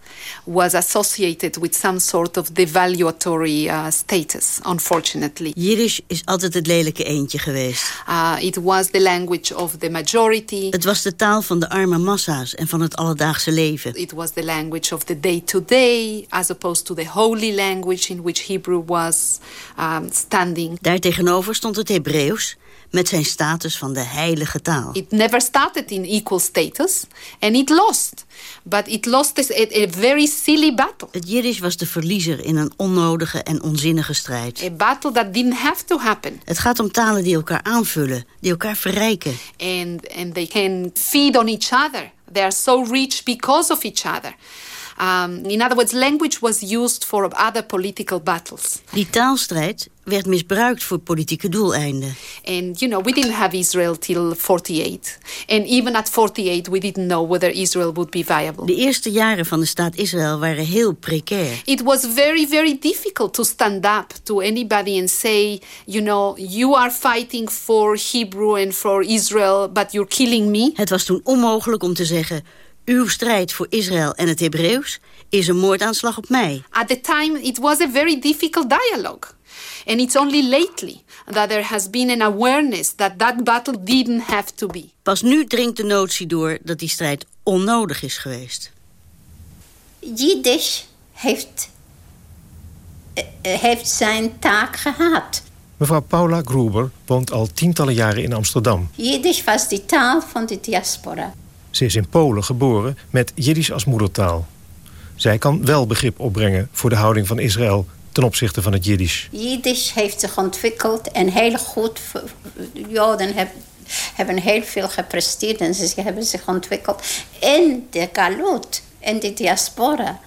was associated with some sort of devaluatory uh, status, unfortunately. Jiddisch is altijd het lelijke eendje geweest. Uh, it was the language of the majority. Het was de taal van de arme massa's en van het alledaagse leven. It was the language of the day-to-day, as opposed to the holy language in which Hebrew was um, standing. Daartegenover stond het Hebreeuws met zijn status van de heilige taal. It never started in equal status, and it lost. But it lost a, a very silly battle. Het Jiddisch was de verliezer in een onnodige en onzinnige strijd. A battle that didn't have to happen. Het gaat om talen die elkaar aanvullen, die elkaar verrijken. And, and they can feed on each other. They are so rich because of each other. Um, in other words, language was used for other political battles. Die taalstrijd werd misbruikt voor politieke doeleinden. And, you know, we didn't have Israel till 48. And even at 48, we didn't know whether Israel would be viable. De eerste jaren van de staat Israël waren heel precair. It was very, very difficult to stand up to anybody and say, you know, you are fighting for Hebrew and for Israel, but you're killing me. Het was toen onmogelijk om te zeggen... uw strijd voor Israël en het Hebreeuws is een moordaanslag op mij. At the time, it was a very difficult dialogue. And it's only lately that there has been an awareness that that battle didn't have to be. Pas nu dringt de notie door dat die strijd onnodig is geweest. Jiddisch heeft, eh, heeft zijn taak gehad. Mevrouw Paula Gruber woont al tientallen jaren in Amsterdam. Jiddisch was de taal van de diaspora. Ze is in Polen geboren met Jiddisch als moedertaal. Zij kan wel begrip opbrengen voor de houding van Israël ten opzichte van het Jiddisch. Jiddisch heeft zich ontwikkeld en heel goed. Joden heb- hebben heel veel gepresteerd en ze hebben zich ontwikkeld in de galut, in de diaspora.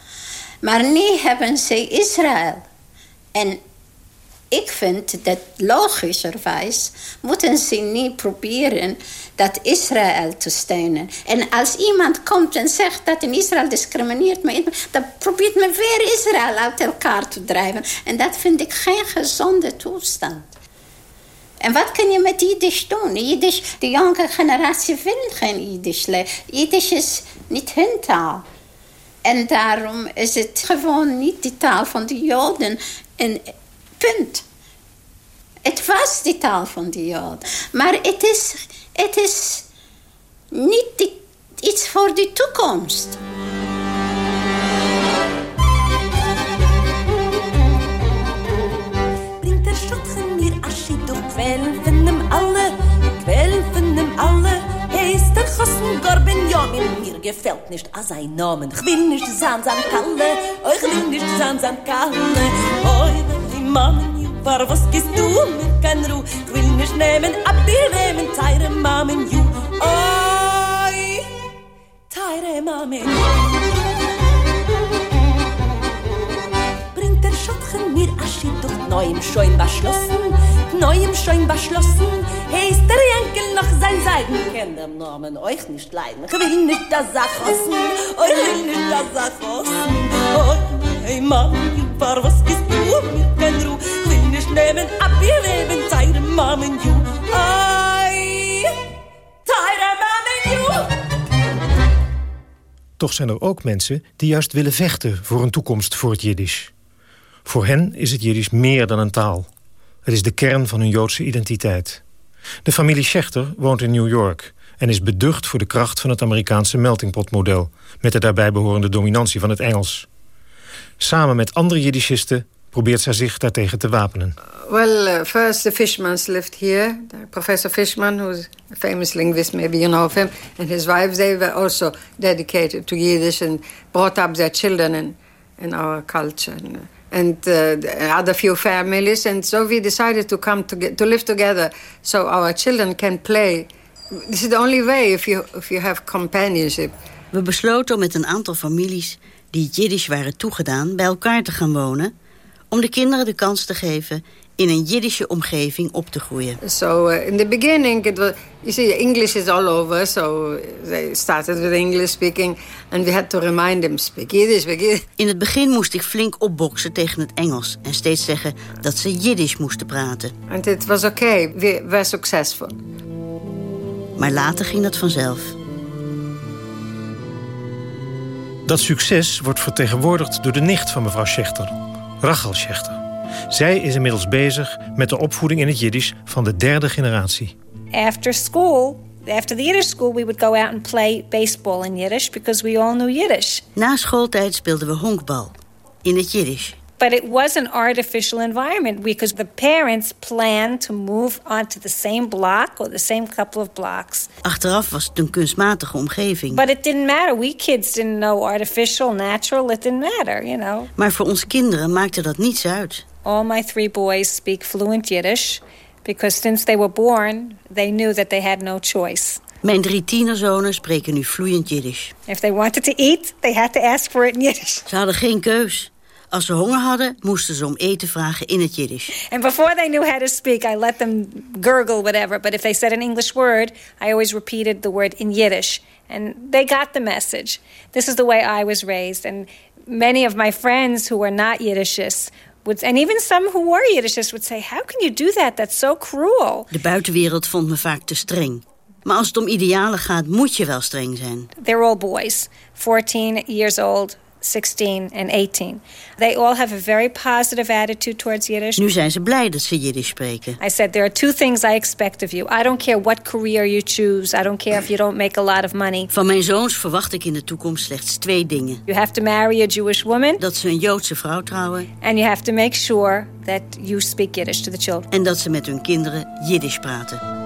Maar nu hebben ze Israël. En Ik vind dat logischerwijs moeten ze niet proberen dat Israël te steunen. En als iemand komt en zegt dat in Israël discrimineert, men, dan probeert men weer Israël uit elkaar te drijven. En dat vind ik geen gezonde toestand. En wat kun je met Jiddisch doen? Jiddisch, de jonge generatie wil geen Jiddisch leren. Jiddisch is niet hun taal. En daarom is het gewoon niet de taal van de Joden. En punt. Het was de taal van de Joden. Maar het is, het is niet iets voor de toekomst. Dem Alle, Gorben Jomin, mir gefällt nicht a sein Namen. Ich will nicht Kalle, ich will nicht Kalle. Die Mamen, war was gehst du mit kein Ruh? Ich will nicht nehmen, ab dir nehmen, teire Mamen, ju. Oi, teire Mamen. Bringt der Schottchen mir Aschi durch neuem Scheun beschlossen, neuem Scheun beschlossen. Heißt der Jankel noch sein Seiden, kennt dem Namen euch nicht leiden. Ich will nicht das Sachossen, ich will nicht das Sachossen. Oh, hey Mann, war was Toch zijn er ook mensen die juist willen vechten voor een toekomst voor het Jiddisch. Voor hen is het Jiddisch meer dan een taal. Het is de kern van hun Joodse identiteit. De familie Schechter woont in New York en is beducht voor de kracht van het Amerikaanse meltingpotmodel, met de daarbij behorende dominantie van het Engels. Samen met andere Jiddischisten probeert zij zich daartegen te wapenen. Well, uh, first the Fishmans lived here. Professor Fishman, who's a famous linguist, maybe you know of him, and his wives, they were also dedicated to Yiddish and brought up their children in, in our culture. And, and uh, other few families, and so we decided to come to, to live together so our children can play. This is the only way if you, if you have companionship. We besloten om met een aantal families die Jiddisch waren toegedaan... bij elkaar te gaan wonen... om de kinderen de kans te geven in een Jiddische omgeving op te groeien. So uh, in the beginning, it was, you see, English is all over. So they started with English speaking, and we had to remind them speak Yiddish, speak Yiddish. In het begin moest ik flink opboksen tegen het Engels en steeds zeggen dat ze Jiddisch moesten praten. And it was okay. We were successful. Maar later ging dat vanzelf. Dat succes wordt vertegenwoordigd door de nicht van mevrouw Schechter, Rachel Schechter. Zij is inmiddels bezig met de opvoeding in het Jiddisch van de derde generatie. After school, after the Yiddish school, we would go out and play baseball in Yiddish because we all knew Yiddish. Na schooltijd speelden we honkbal in het Jiddisch. But it was an artificial environment because the parents planned to move onto the same block or the same couple of blocks. Achteraf was het een kunstmatige omgeving. But it didn't matter. We kids didn't know artificial, natural. It didn't matter, you know. Maar voor onze kinderen maakte dat niets uit. All my three boys speak fluent Yiddish because since they were born, they knew that they had no choice. Mijn drie tienerzonen spreken nu vloeiend Jiddisch. If they wanted to eat, they had to ask for it in Yiddish. Ze hadden geen keus. Als ze honger hadden, moesten ze om eten vragen in het Jiddisch. And before they knew how to speak, I let them gurgle whatever. But if they said an English word, I always repeated the word in Yiddish. And they got the message. This is the way I was raised. And many of my friends who were not Yiddishists would, and even some who were Yiddishists would say, how can you do that? That's so cruel. De buitenwereld vond me vaak te streng. Maar als het om idealen gaat, moet je wel streng zijn. They're all boys, 14 years old, 16 and 18. They all have a very positive attitude towards Yiddish. Nu zijn ze blij dat ze Jiddisch spreken. I said, there are two things I expect of you. I don't care what career you choose. I don't care if you don't make a lot of money. Van mijn zoons verwacht ik in de toekomst slechts twee dingen. You have to marry a Jewish woman. Dat ze een Joodse vrouw trouwen. And you have to make sure that you speak Yiddish to the children. En dat ze met hun kinderen Jiddisch praten.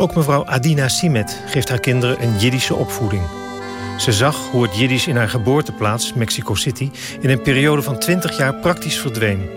Ook mevrouw Adina Simet geeft haar kinderen een Jiddische opvoeding. Ze zag hoe het Jiddisch in haar geboorteplaats, Mexico City... in een periode van 20 jaar praktisch verdween.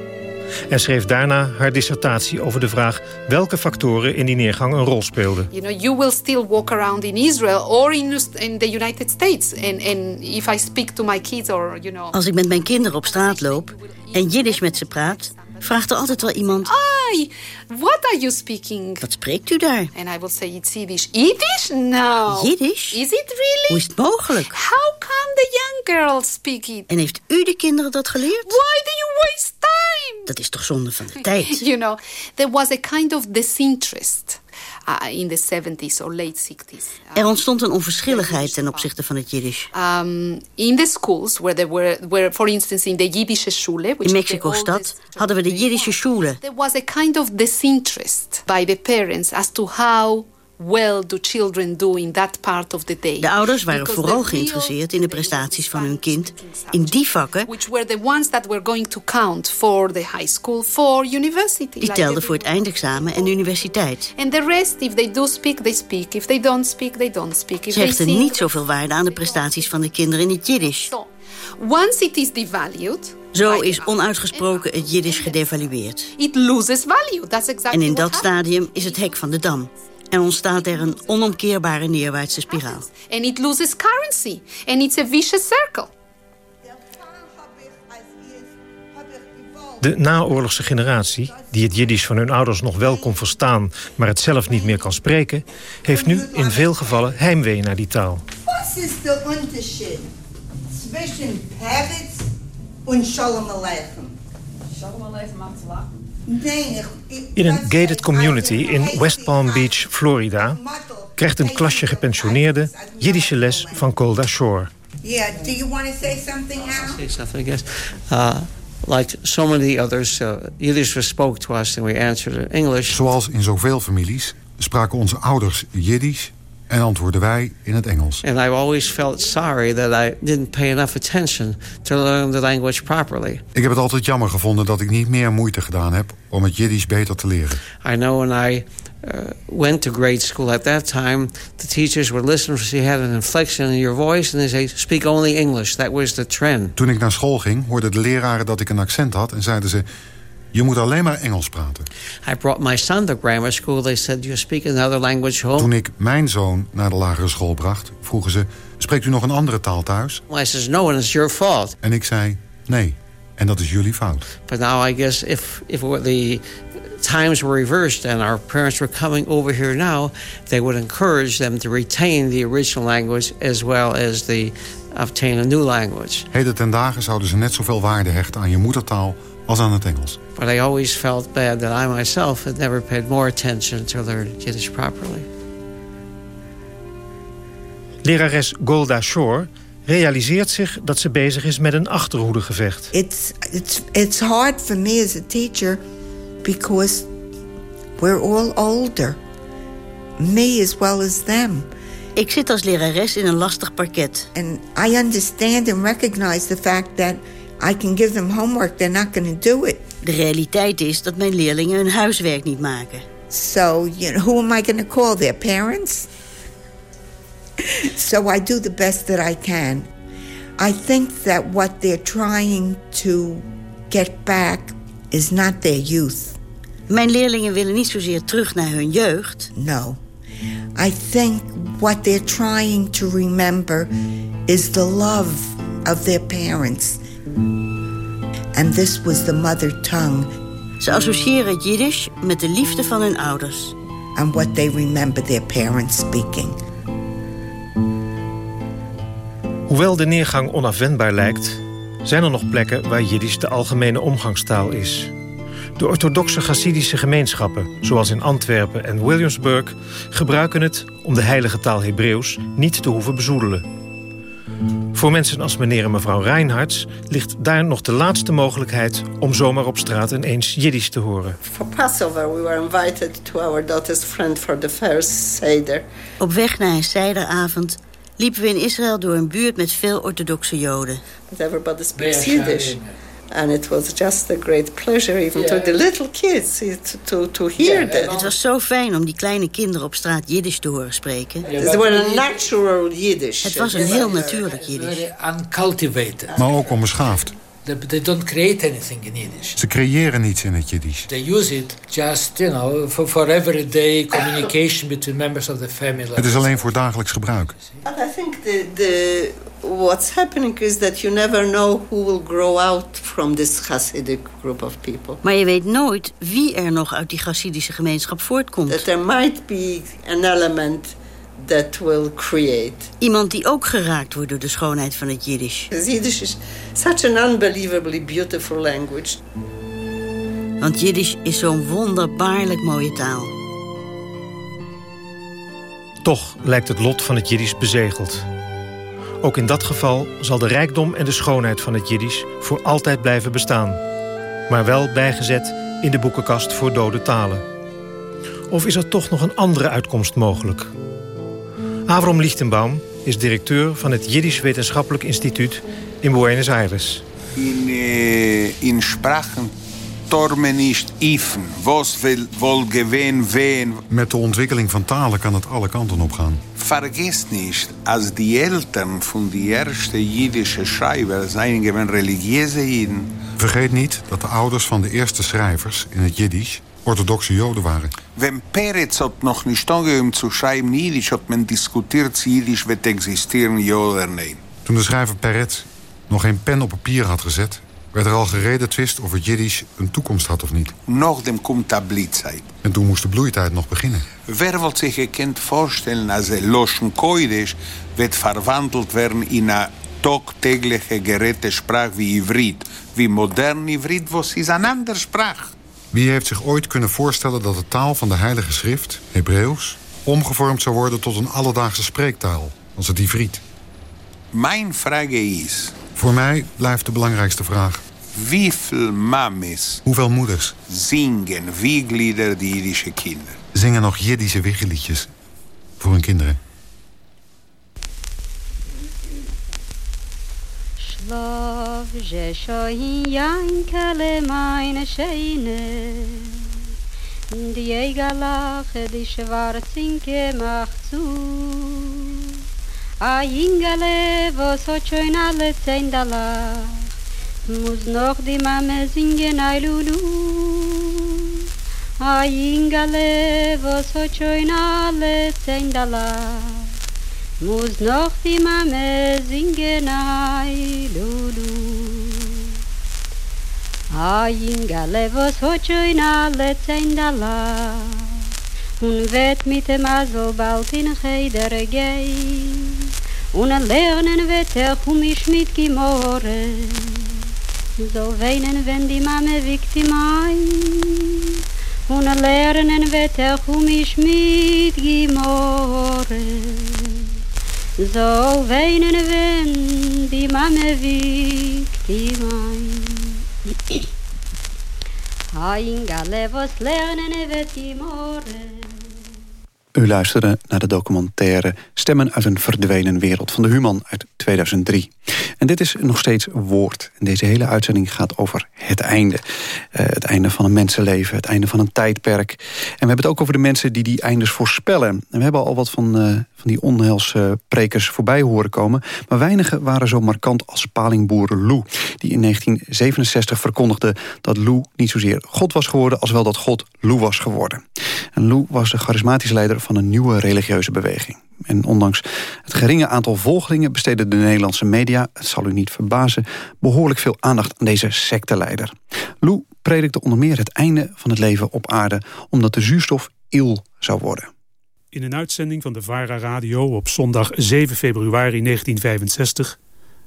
en schreef daarna haar dissertatie over de vraag welke factoren in die neergang een rol speelden. You know, you will still walk around in Israel or in, in the United States. And, and if I speak to my kids or, you know... Als ik met mijn kinderen op straat loop en Jiddisch met ze praat... vraagt er altijd wel iemand... Hi, what are you speaking? Wat spreekt u daar? And I will say it's Yiddish. Yiddish? No. Jiddisch? Is it really? Hoe is het mogelijk? How come the young girls speak it? En heeft u de kinderen dat geleerd? Why do you waste time? Dat is toch zonde van de tijd? [laughs] You know, there was a kind of disinterest in the 70s or late 60s. Er ontstond een onverschilligheid ten opzichte van het Jiddisch. Um, in the schools where there were, where, for instance, in the Yiddish Schule, which In Mexico-stad hadden we de Jiddische schule. there was a kind of disinterest by the parents as to how well do children do in that part of the day. De ouders waren Because vooral geïnteresseerd in de prestaties van hun kind in die vakken which were the ones that were going to count for the high school, for university. die telden voor het eindexamen en de universiteit. And the rest, if they do speak, they speak. If they don't speak, they don't speak. If Ze hechten niet zoveel waarde aan de prestaties van de kinderen in het Jiddisch. Once it is devalued, Zo is onuitgesproken het Jiddisch gedevalueerd. it loses value. That's exactly En in dat stadium is het hek van de dam. En ontstaat er een onomkeerbare neerwaartse spiraal. And it loses currency. And it's a vicious circle. De naoorlogse generatie, die het Jiddisch van hun ouders nog wel kon verstaan... maar het zelf niet meer kan spreken... heeft nu in veel gevallen heimwee naar die taal. Was ist der Unterschied zwischen Peretz und Shalom Aleichem? Shalom Aleichem macht lachen. In een gated community in West Palm Beach, Florida... krijgt een klasje gepensioneerden Jiddische les van Golda Shore. yeah, do you want to say something, Al? say something, I guess. Uh, like so many others, uh, Yiddish was spoke to us and we answered in English. Zoals in zoveel families spraken onze ouders Jiddisch en antwoordden wij in het Engels. And I always felt sorry that I didn't pay enough attention to learn the language properly. Ik heb het altijd jammer gevonden dat ik niet meer moeite gedaan heb om het Jiddisch beter te leren. I know when I uh, went to grade school at that time, the teachers would listen if you had an inflection in your voice and they say, speak only English. That was the trend. Toen ik naar school ging, hoorden de leraren dat ik een accent had en zeiden ze: Je moet alleen maar Engels praten. I brought my son to grammar school. They said, you speak another language home? Toen ik mijn zoon naar de lagere school bracht, vroegen ze: Spreekt u nog een andere taal thuis? I says, no, and it's your fault. En ik zei: Nee, en dat is jullie fout. But now I guess if if the times were reversed and our parents were coming over here now, they would encourage them to retain the original language as well as the obtain a new language. Heden ten dagen zouden ze net zoveel waarde hechten aan je moedertaal als aan het Engels. But I always felt bad that I myself had never paid more attention to learn Yiddish properly. Lerares Golda Shore realiseert zich dat ze bezig is met een achterhoedegevecht. It's, it's, it's hard for me as a teacher because we're all older. Me as well as them. Ik zit als lerares in een lastig parket. And I understand and recognize the fact that I can give them homework, they're not going to do it. De realiteit is dat mijn leerlingen hun huiswerk niet maken. So, you know, who am I going to call? Their parents? so I do the best that I can. I think that what they're trying to get back is not their youth. Mijn leerlingen willen niet zozeer terug naar hun jeugd. No. I think what they're trying to remember is the love of their parents. And this was the mother tongue. Ze associëren het Jiddisch met de liefde van hun ouders. And what they remember their parents speaking. Hoewel de neergang onafwendbaar lijkt... zijn er nog plekken waar Jiddisch de algemene omgangstaal is. De orthodoxe Hasidische gemeenschappen, zoals in Antwerpen en Williamsburg... gebruiken het om de heilige taal Hebreeuws niet te hoeven bezoedelen. Voor mensen als meneer en mevrouw Reinhardt ligt daar nog de laatste mogelijkheid... om zomaar op straat ineens Jiddisch te horen. For Passover, we were invited to our daughter's friend for the first Seder. Op weg naar een seideravond liepen we in Israël door een buurt met veel orthodoxe Joden. But everybody speaks Yiddish. And it was just a great pleasure, even to the little kids, to, to, to hear that. Het was zo fijn om die kleine kinderen op straat Jiddisch te horen spreken. They were a natural Yiddish. Het was een heel natuurlijk Jiddisch. uncultivated. Maar ook onbeschaafd. They, they don't create anything in Yiddish. Ze creëren niets in het Jiddisch. They use it just, you know, for, for everyday communication between members of the family. Het is alleen voor dagelijks gebruik. But I think the, the what's happening is that you never know who will grow out from this Hasidic group of people. Maar je weet nooit wie er nog uit die Hasidische gemeenschap voortkomt. That there might be an element that will create. Iemand die ook geraakt wordt door de schoonheid van het Jiddisch. Yiddish is such an unbelievably beautiful language. Want Jiddisch is zo'n wonderbaarlijk mooie taal. Toch lijkt het lot van het Jiddisch bezegeld. Ook in dat geval zal de rijkdom en de schoonheid van het Jiddisch voor altijd blijven bestaan. Maar wel bijgezet in de boekenkast voor dode talen. Of is er toch nog een andere uitkomst mogelijk? Avrom Lichtenbaum is directeur van het Jiddisch Wetenschappelijk Instituut in Buenos Aires. In, uh, in Sprachen tormen nicht even. Was wil wohl gewen wen. Met de ontwikkeling van talen kan het alle kanten op gaan. Vergiss nicht, als die Eltern von die erste jiddische Schreiber zijn gewen religiöse Jiden. Vergeet niet dat de ouders van de eerste schrijvers in het Jiddisch orthodoxe Joden waren. Wenn Peretz hat noch nicht angehoben zu schreiben Jiddisch, hat men diskutiert Jiddisch wird existieren, ja oder nee. Toen de schrijver Peretz nog geen pen op papier had gezet... werd er al gereden twist of het Jiddisch een toekomst had of niet. Nog dem komt de Blitzeit. En toen moest de bloeitijd nog beginnen. Wer wil zich gekend voorstellen als een loschen Koidisch... wird verwandeld werden in een tagtägliche gerette Sprache wie Ivrit. Wie modern Ivrit was, is een andere Sprache. Wie heeft zich ooit kunnen voorstellen dat de taal van de Heilige Schrift, Hebreeuws... omgevormd zou worden tot een alledaagse spreektaal, als het Ivriet? Mijn vraag is... Voor mij blijft de belangrijkste vraag... Wieveel mames... Hoeveel moeders... Zingen wieglieder die Jiddische kinderen? Zingen nog Jiddische wiegeliedjes voor hun kinderen? Schlaf, je shoin yankele meine Scheine. Die die Schwarzinke macht zu. a ingale was so schön alle zehn dala muss noch die mame singen ay lulu. A ingale was so schön alle zehn dala muss noch die mame singen ay lulu. A ingale was so schön alle zehn dala un mit dem azol bald in geider Und lernen wird er komisch mit Gimore. So weinen, wenn die Mame wiegt ihm ein. Und lernen wird er komisch mit Gimore. So weinen, wenn die Mame wiegt ihm ein. Haingale, was lernen wird Gimore. U luisterde naar de documentaire Stemmen uit een verdwenen wereld van de Human uit 2003. En dit is nog steeds woord. Deze hele uitzending gaat over het einde. Uh, het einde van een mensenleven, het einde van een tijdperk. En we hebben het ook over de mensen die die eindes voorspellen. En we hebben al wat van, uh, van die onheilsprekers voorbij horen komen. Maar weinigen waren zo markant als palingboer Lou. Die in 1967 verkondigde dat Lou niet zozeer God was geworden... als wel dat God Lou was geworden. En Lou was de charismatische leider van een nieuwe religieuze beweging. En ondanks het geringe aantal volgelingen besteden de Nederlandse media, het zal u niet verbazen, behoorlijk veel aandacht aan deze secteleider. Lou predikte onder meer het einde van het leven op aarde, omdat de zuurstof il zou worden. In een uitzending van de VARA Radio op zondag 7 februari 1965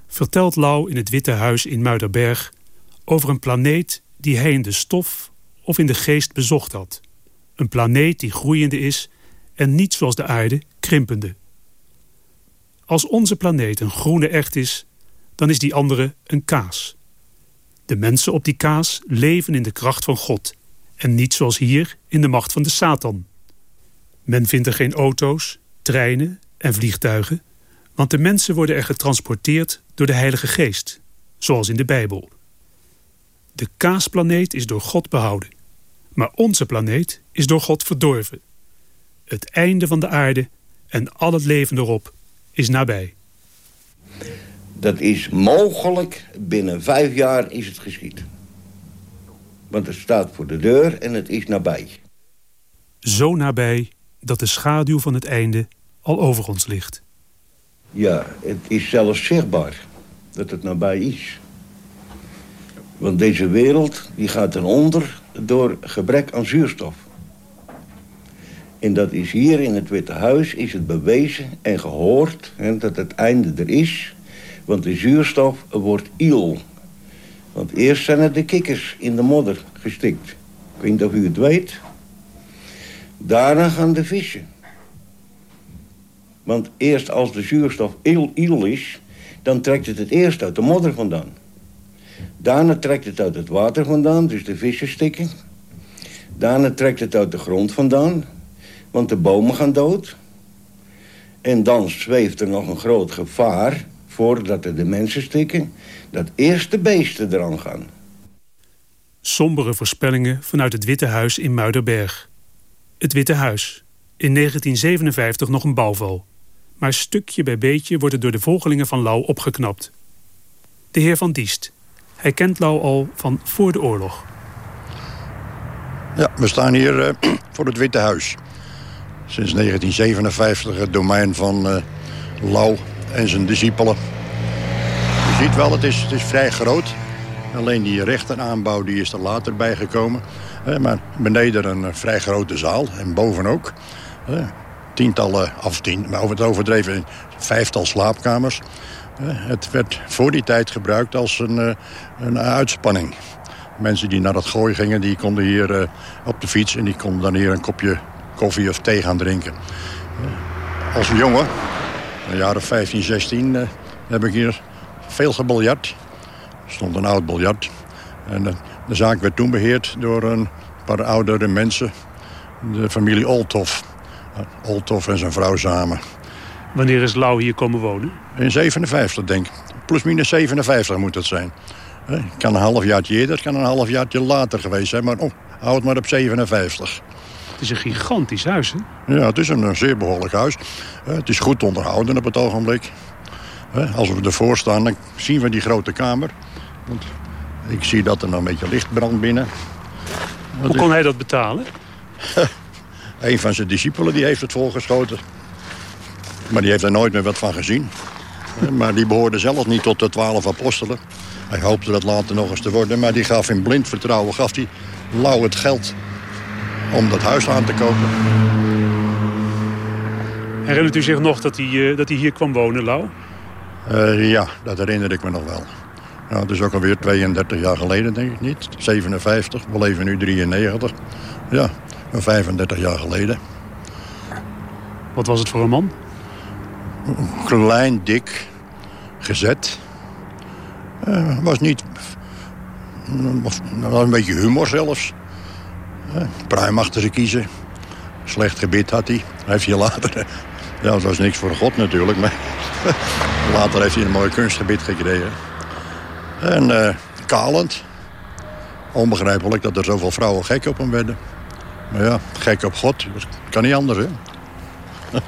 vertelt Lau in het Witte Huis in Muiderberg over een planeet die hij in de stof of in de geest bezocht had. Een planeet die groeiende is en niet zoals de aarde krimpende. Als onze planeet een groene echt is, dan is die andere een kaas. De mensen op die kaas leven in de kracht van God en niet zoals hier in de macht van de Satan. Men vindt er geen auto's, treinen en vliegtuigen, want de mensen worden er getransporteerd door de Heilige Geest, zoals in de Bijbel. De kaasplaneet is door God behouden, maar onze planeet is door God verdorven. Het einde van de aarde en al het leven erop is nabij. Dat is mogelijk, binnen vijf jaar is het geschied. Want het staat voor de deur en het is nabij. Zo nabij dat de schaduw van het einde al over ons ligt. Ja, het is zelfs zichtbaar dat het nabij is. Want deze wereld die gaat ten onder door gebrek aan zuurstof. En dat is hier in het Witte Huis is het bewezen en gehoord hè, dat het einde er is. Want de zuurstof wordt iel. Want eerst zijn er de kikkers in de modder gestikt. Ik weet niet of u het weet. Daarna gaan de vissen. Want eerst als de zuurstof iel, iel is... dan trekt het het eerst uit de modder vandaan. Daarna trekt het uit het water vandaan, dus de vissen stikken. Daarna trekt het uit de grond vandaan, want de bomen gaan dood. En dan zweeft er nog een groot gevaar, voordat er de mensen stikken... dat eerst de beesten eraan gaan. Sombere voorspellingen vanuit het Witte Huis in Muiderberg. Het Witte Huis. In 1957 nog een bouwval. Maar stukje bij beetje wordt het door de volgelingen van Lau opgeknapt. De heer Van Diest. Hij kent Lau al van voor de oorlog. Ja, we staan hier uh, voor het Witte Huis. Sinds 1957 het domein van uh, Lau en zijn discipelen. Je ziet wel, het is, het is vrij groot. Alleen die rechteraanbouw die is er later bijgekomen. Uh, maar beneden een uh, vrij grote zaal en boven ook. tientallen, of tien, maar over het overdreven, vijftal slaapkamers. het werd voor die tijd gebruikt als een, een uitspanning. Mensen die naar het gooi gingen, die konden hier op de fiets... en die konden dan hier een kopje koffie of thee gaan drinken. Als jongen, in de jaren 15, 16, uh, heb ik hier veel gebiljart. Er stond een oud biljart. En de zaak werd toen beheerd door een paar oudere mensen. De familie Olthoff. Olthoff en zijn vrouw samen. Wanneer is Lau hier komen wonen? In 57, denk ik. Plus minus 57 moet het zijn. Het kan een halfjaartje eerder, het kan een halfjaartje later geweest zijn. Maar oh, hou het maar op 57. Het is een gigantisch huis, hè? Ja, het is een, een zeer behoorlijk huis. Het is goed onderhouden op het ogenblik. Als we ervoor staan, dan zien we die grote kamer. Want ik zie dat er nog een beetje licht brandt binnen. Hoe kon hij dat betalen? [laughs] een van zijn discipelen die heeft het volgeschoten. Maar die heeft er nooit meer wat van gezien. Maar die behoorde zelf niet tot de twaalf apostelen. Hij hoopte dat later nog eens te worden, maar die gaf in blind vertrouwen gaf hij lauw het geld om dat huis aan te kopen. Herinnert u zich nog dat hij, uh, dat hij hier kwam wonen, Lau? Uh, ja, dat herinner ik me nog wel. Nou, het is ook alweer 32 jaar geleden, denk ik niet. 57, we leven nu 93. Ja, 35 jaar geleden. Wat was het voor een man? Klein, dik, gezet. Uh, was niet... Was een beetje humor zelfs. Pruim achter ze kiezen. Slecht gebit had hij. Hij heeft hier later... Ja, dat was niks voor God natuurlijk, maar... [laughs] later heeft hij een mooi kunstgebit gekregen. En uh, kalend. Onbegrijpelijk dat er zoveel vrouwen gek op hem werden. Maar ja, gek op God, kan niet anders, hè. [laughs]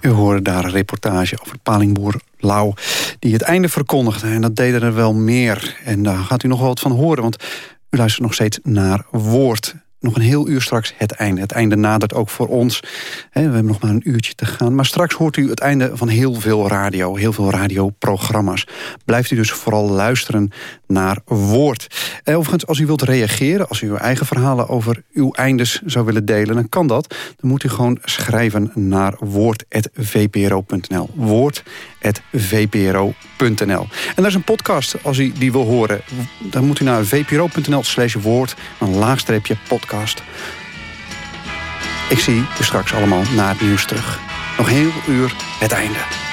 U hoorde daar een reportage over palingboer Lau... die het einde verkondigde. En dat deden er wel meer. En daar gaat u nog wel wat van horen, want u luistert nog steeds naar Woord. Nog een heel uur straks het einde. Het einde nadert ook voor ons. We hebben nog maar een uurtje te gaan. Maar straks hoort u het einde van heel veel radio. Heel veel radioprogramma's. Blijft u dus vooral luisteren naar Woord. Overigens, als u wilt reageren... als u uw eigen verhalen over uw eindes zou willen delen... dan kan dat. Dan moet u gewoon schrijven naar woord.vpro.nl. Woord.vpro.nl. En daar is een podcast als u die wil horen. Dan moet u naar vpro.nl slash woord... een laagstreepje podcast. Ik zie u straks allemaal na het nieuws terug. Nog heel uur het einde.